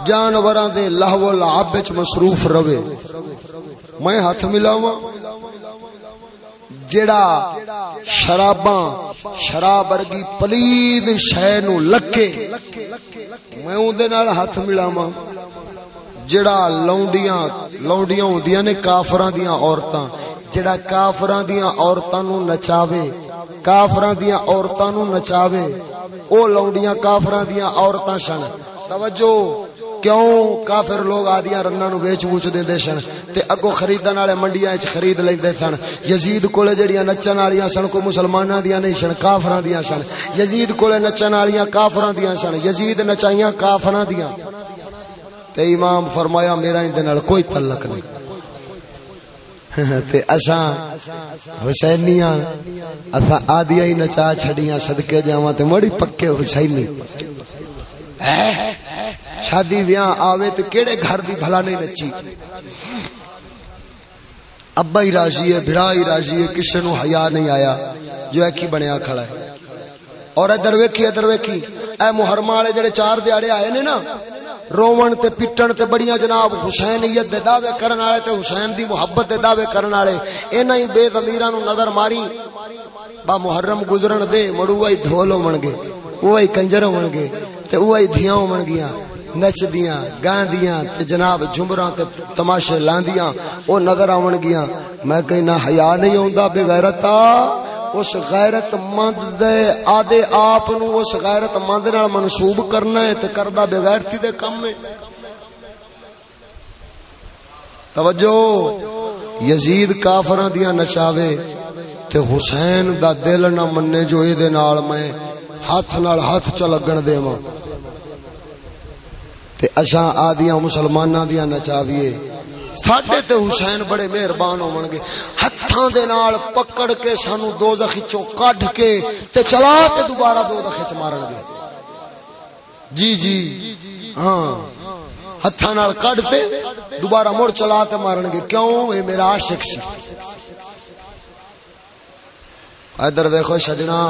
جانوراں دے لہو لعب وچ مصروف رہے میں ہاتھ ملاواں جڑا شراباں شراب ورگی پلید شے نو لکے، میں اون دے نال ہاتھ ملاواں۔ جڑا لونڈیاں لونڈیاں ہوندیاں نے کافراں دیاں عورتاں۔ جڑا کافراں دیاں عورتاں نو نچاوے، کافراں دیاں عورتاں نو نچاوے، او لونڈیاں کافراں دیاں عورتاں سن توجہ! کیوں کافر لوگ آدیاں رنگاں نو ویچ ووچ دیندے سن تے اگوں خریدن والے منڈیاں وچ خرید لیندے سن۔ یزید کولے جڑیاں نچن والیاں سن کو مسلماناں دیاں نہیں سن، کافراں دیاں سن۔ یزید کولے نچن والیاں کافراں دیاں سن۔ یزید نچائیاں کافراں دیاں۔ تے امام فرمایا، میرا ان دے نال کوئی تعلق نہیں۔ <laughs> تے اساں حسینیاں، اساں آدیاں ہی نچا چھڑیاں صدکے جاواں تے مڑی پکے حسینی۔ شادی ویاہ آوے تو کیڑے گھر دی بھلا نہیں نچی ابا ہی راضی ہے، بھرا ہی راضی ہے کسی نو حیا نہیں آیا۔ جو ایک ہی بنیا کھڑا ہے۔ اور ادھر ویکھی ادھر ویکھی۔ اے محرم والے جڑے چار دیہڑے آئے نے نا، روون تے پٹن تے بڑیاں جناب حسینیت دے دعوے کرن والے تے حسین دی محبت دے دعوے کرن والے انہاں ہی بے ضمیراں نو نظر ماری۔ با محرم گزرن دے، مڑو ہی ڈھول ہون گے وہی کنجر ہون گے۔ تے وہی دھیاں ہون گیاں نچدیاں گاندیاں تے جناب جمراں تے تماشے لاندیاں، او نظر آون گیاں۔ میں کہنا حیا نہیں ہوندا، بے غیرتا اس غیرت مند دے آدے آپ نو اس غیرت مند نال منسوب کرنا ہے تے کردا بے غیرتی دے کم ہے۔ توجہ، یزید کافراں دیاں نچاوے تے حسین دا دل نہ مننے جو اے دے نال میں ہاتھ نال ہاتھ چ لگن دیواں تے اساں آدیاں مسلماناں دیاں نچاویے۔ ساڈے تے حسین بڑے مہربان ہون گے۔ ہتھاں دے نال پکڑ کے سانو دوزخ وچوں کڈ کے تے چلا کے دوبارہ دوزخ وچ مارن گے۔ جی جی۔ ہاں۔ ہتھاں نال کڈ تے دوبارہ مڑ چلا تے مارن گے۔ کیوں؟ اے میرا عاشق سی۔ ادھر ویکھو سجنا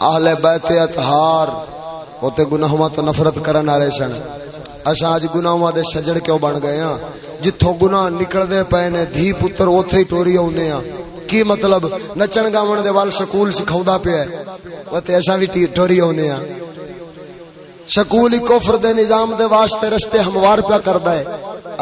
اہل بیت اطہار۔ وہ تے گناہوں تو نفرت کرن والے سن۔ اساں اج گناہوں دے سجڑ کیوں بن گئے ہاں؟ جتھوں گناہ نکلدے پئے نے، دھی پتر اوتھے ہی ٹوری اونے ہاں۔ کی مطلب؟ نچن گاون دے وال سکول سکھاوندا پیا ہے۔ او تے اساں وی ٹوری اونے ہاں۔ سکول کفر دے نظام دے واسطے رستے ہموار پیا کردا ہے۔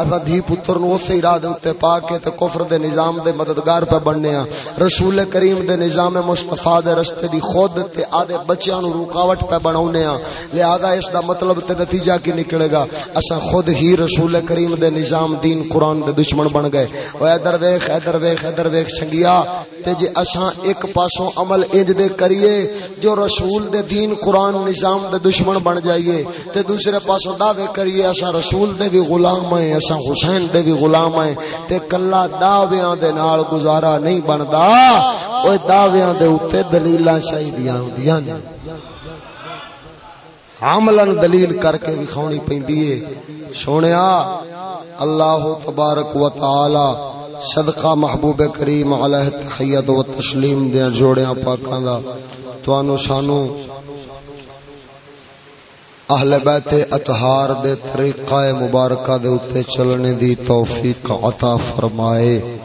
اسا دھی پتر نو اسی ارادے اوتے پا کے تے کفر دے نظام دے مددگار پہ بننے ہاں۔ رسول کریم دے نظام مصطفی دے رستے دی خود تے آدے بچیاں نو رکاوٹ پہ بناونے ہاں۔ لہذا اس دا مطلب تے نتیجہ کی نکلے گا۔ اسا خود ہی رسول کریم دے نظام دین قرآن دے دشمن بن گئے۔ او ادھر ویکھ ادھر ویکھ ادھر ویکھ سنگیا۔ تے جے اسا ایک پاسوں عمل انج دے کریے، جو رسول دے دین قرآن نظام دے دشمن بن جائے۔ جائیے تے دوسرے پاسوں دعوے کریے اسا رسول دے بھی غلام ہیں اسا حسین دے بھی غلام ہیں۔ تے کلا دعویاں دے نال گزارا نہیں بندا اوے دعویاں دے اوتے دلیلاں چاہیدیاں ہوندیاں نے۔ عملاً دلیل کر کے وکھاونی پیندی ہے۔ سونیا، اللہ تبارک و تعالی صدقہ محبوب کریم علیہ تحیت و تسلیم دیا جوڑیاں پاکاں دا۔ توانو سانو اہل بیت اطہار دے طریقہ مبارکہ دے اتے چلنے دی توفیق عطا فرمائے۔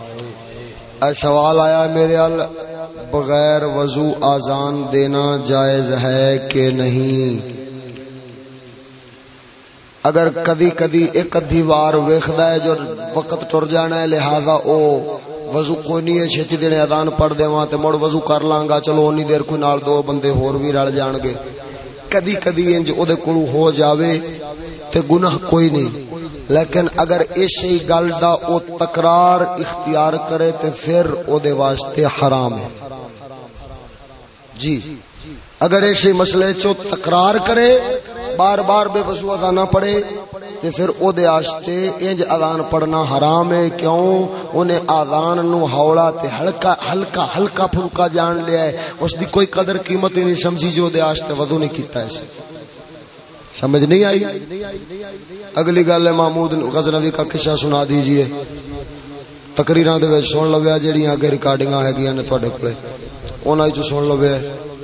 اے سوال آیا میرے ال، بغیر وضو آزان دینا جائز ہے کہ نہیں؟ اگر کدی کدی ایک ادھی وار ویکھدا ہے جو وقت ٹر جانا ہے، لہذا او وضو کوئی نہیں ہے، چھتی دینے اذان پڑھ دیواں تے مڑ وضو کر لاں گا چلو، اونی دیر کوئی نال دو بندے ہور بھی رل جان گے۔ کدی کدی انج او دے کولو ہو جاوے تے گناہ کوئی نہیں۔ لیکن اگر اسی گل دا او تکرار اختیار کرے تے پھر او دے واسطے حرام ہے۔ جی اگر ایسے مسئلے چو تکرار کرے بار بار بے وضو اذان پڑھے تے پھر او دے آستے انج اذان پڑھنا حرام ہے کیوں؟ انہیں اذان نو ہولا تے ہلکا ہلکا ہلکا پھلکا جان لیا ہے۔ اس دی کوئی قدر قیمت نہیں سمجھی جو دے آستے وضو نہیں کیتا ہے۔ سمجھ نہیں آئی؟ اگلی گل ہے محمود غزنوی کا قصہ سنا دیجیے۔ تقریراں دے وچ سن لویا جڑیاں اگے ریکارڈنگاں ہگیاں نے تواڈے کولے۔ انہاں وچ سن لویا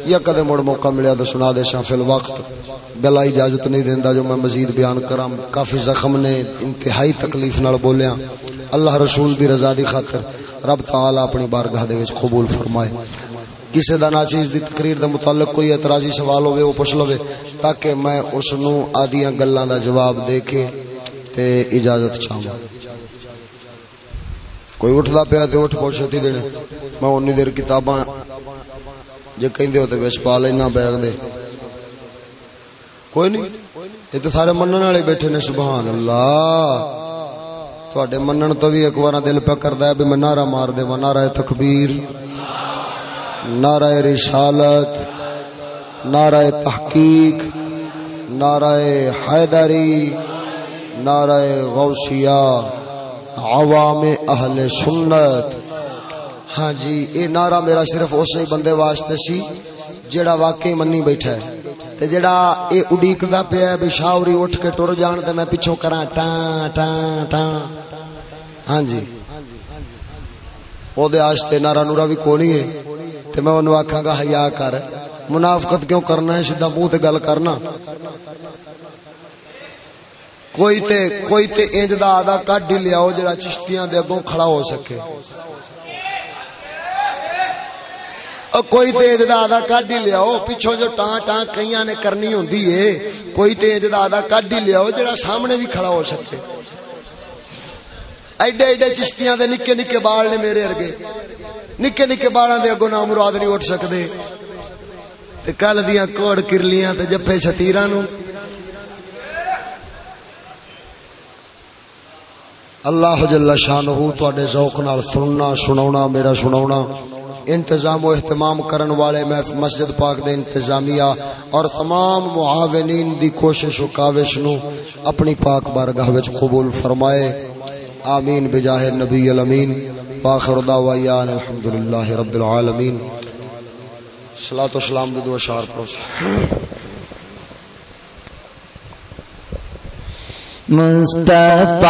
یا کدے مڑ موقع ملیا تو سنا دے شاہ فل وقت گلا اجازت نہیں دیندا جو میں مزید بیان کراں۔ کافی زخم نے انتہائی تکلیف نال بولیا۔ اللہ رسول دی رضا دی خاطر رب تعالی اپنی بارگاہ دے وچ قبول فرمائے۔ کسی دا ناچیز دی تقریر دے متعلق کوئی اعتراضی سوال ہوئے وہ پوچھ لوے تاکہ میں اس نو آدیاں گلاں دا جواب دے کے تے اجازت چاہوں کوئی اٹھدا پیا تے اٹھ پوچھتی دینے۔ میں اونی دیر کتاباں جی کہندے ہو تے وچ پا لینا بیگ دے۔ کوئی نہیں، یہ تو سارے منن والے بیٹھے نے، سبحان اللہ۔ تواڈے منن تو بھی ایک بار دل پہ کردا ہے بھی میں نعرہ مار دے نعرہ تکبیر، نعرہ رسالت، نعرہ تحقیق، نعرہ حیدری، نعرہ غوثیہ، عوام اہل سنت۔ ہاں جی اے نعرہ میرا صرف اسی بندے واسطے سی جڑا واقعی منی بیٹھا ہے۔ تے جڑا اے اڈیکدا پیا ہے بھی شاوری اٹھ کے ٹر جان تے میں پیچھے کراں ٹاں ٹاں ٹاں۔ ہاں جی۔ او دے واسطے نعرہ نورا بھی کونی ہے۔ تے میں اونوں آکھاں گا حیا کر۔ منافقت کیوں کرنا ہے؟ سیدھا منہ تے گل کرنا۔ کوئی تے کوئی تے انج دا آدھا کڈ لیاؤ جڑا چشتیاں دے اگوں کھڑا ہو سکے۔ کوئی تیز دا آدھا کڈ ہی لیاؤ پیچھوں جو ٹان ٹان کئی نے کرنی ہوندی ہے کوئی تیز دا آدھا کڈ ہی لیاؤ جڑا سامنے بھی کھڑا ہو سکے ایڈے ایڈے چشتیاں دے نکے نکے بال نے میرے ارگے نکے نکے بالاں دے اگوں نام مراد نہیں اٹھ سکدے تے کل دیاں کوڑ کرلیاں تے جفے شتیراں نو اللہ جل شانہ تواڈے ذوق نال سننا سناونا میرا سناونا انتظام و اہتمام کرن والے مسجد پاک دے انتظامیہ اور تمام معاونین دی کوشش و کاوش نو اپنی پاک بارگاہ وچ قبول فرمائے۔ آمین۔ بجاہ نبی الامین۔ واخر دعوانا الحمدللہ رب العالمین۔ صلاۃ و سلام دے دو اشعار پڑھو۔ مصطفی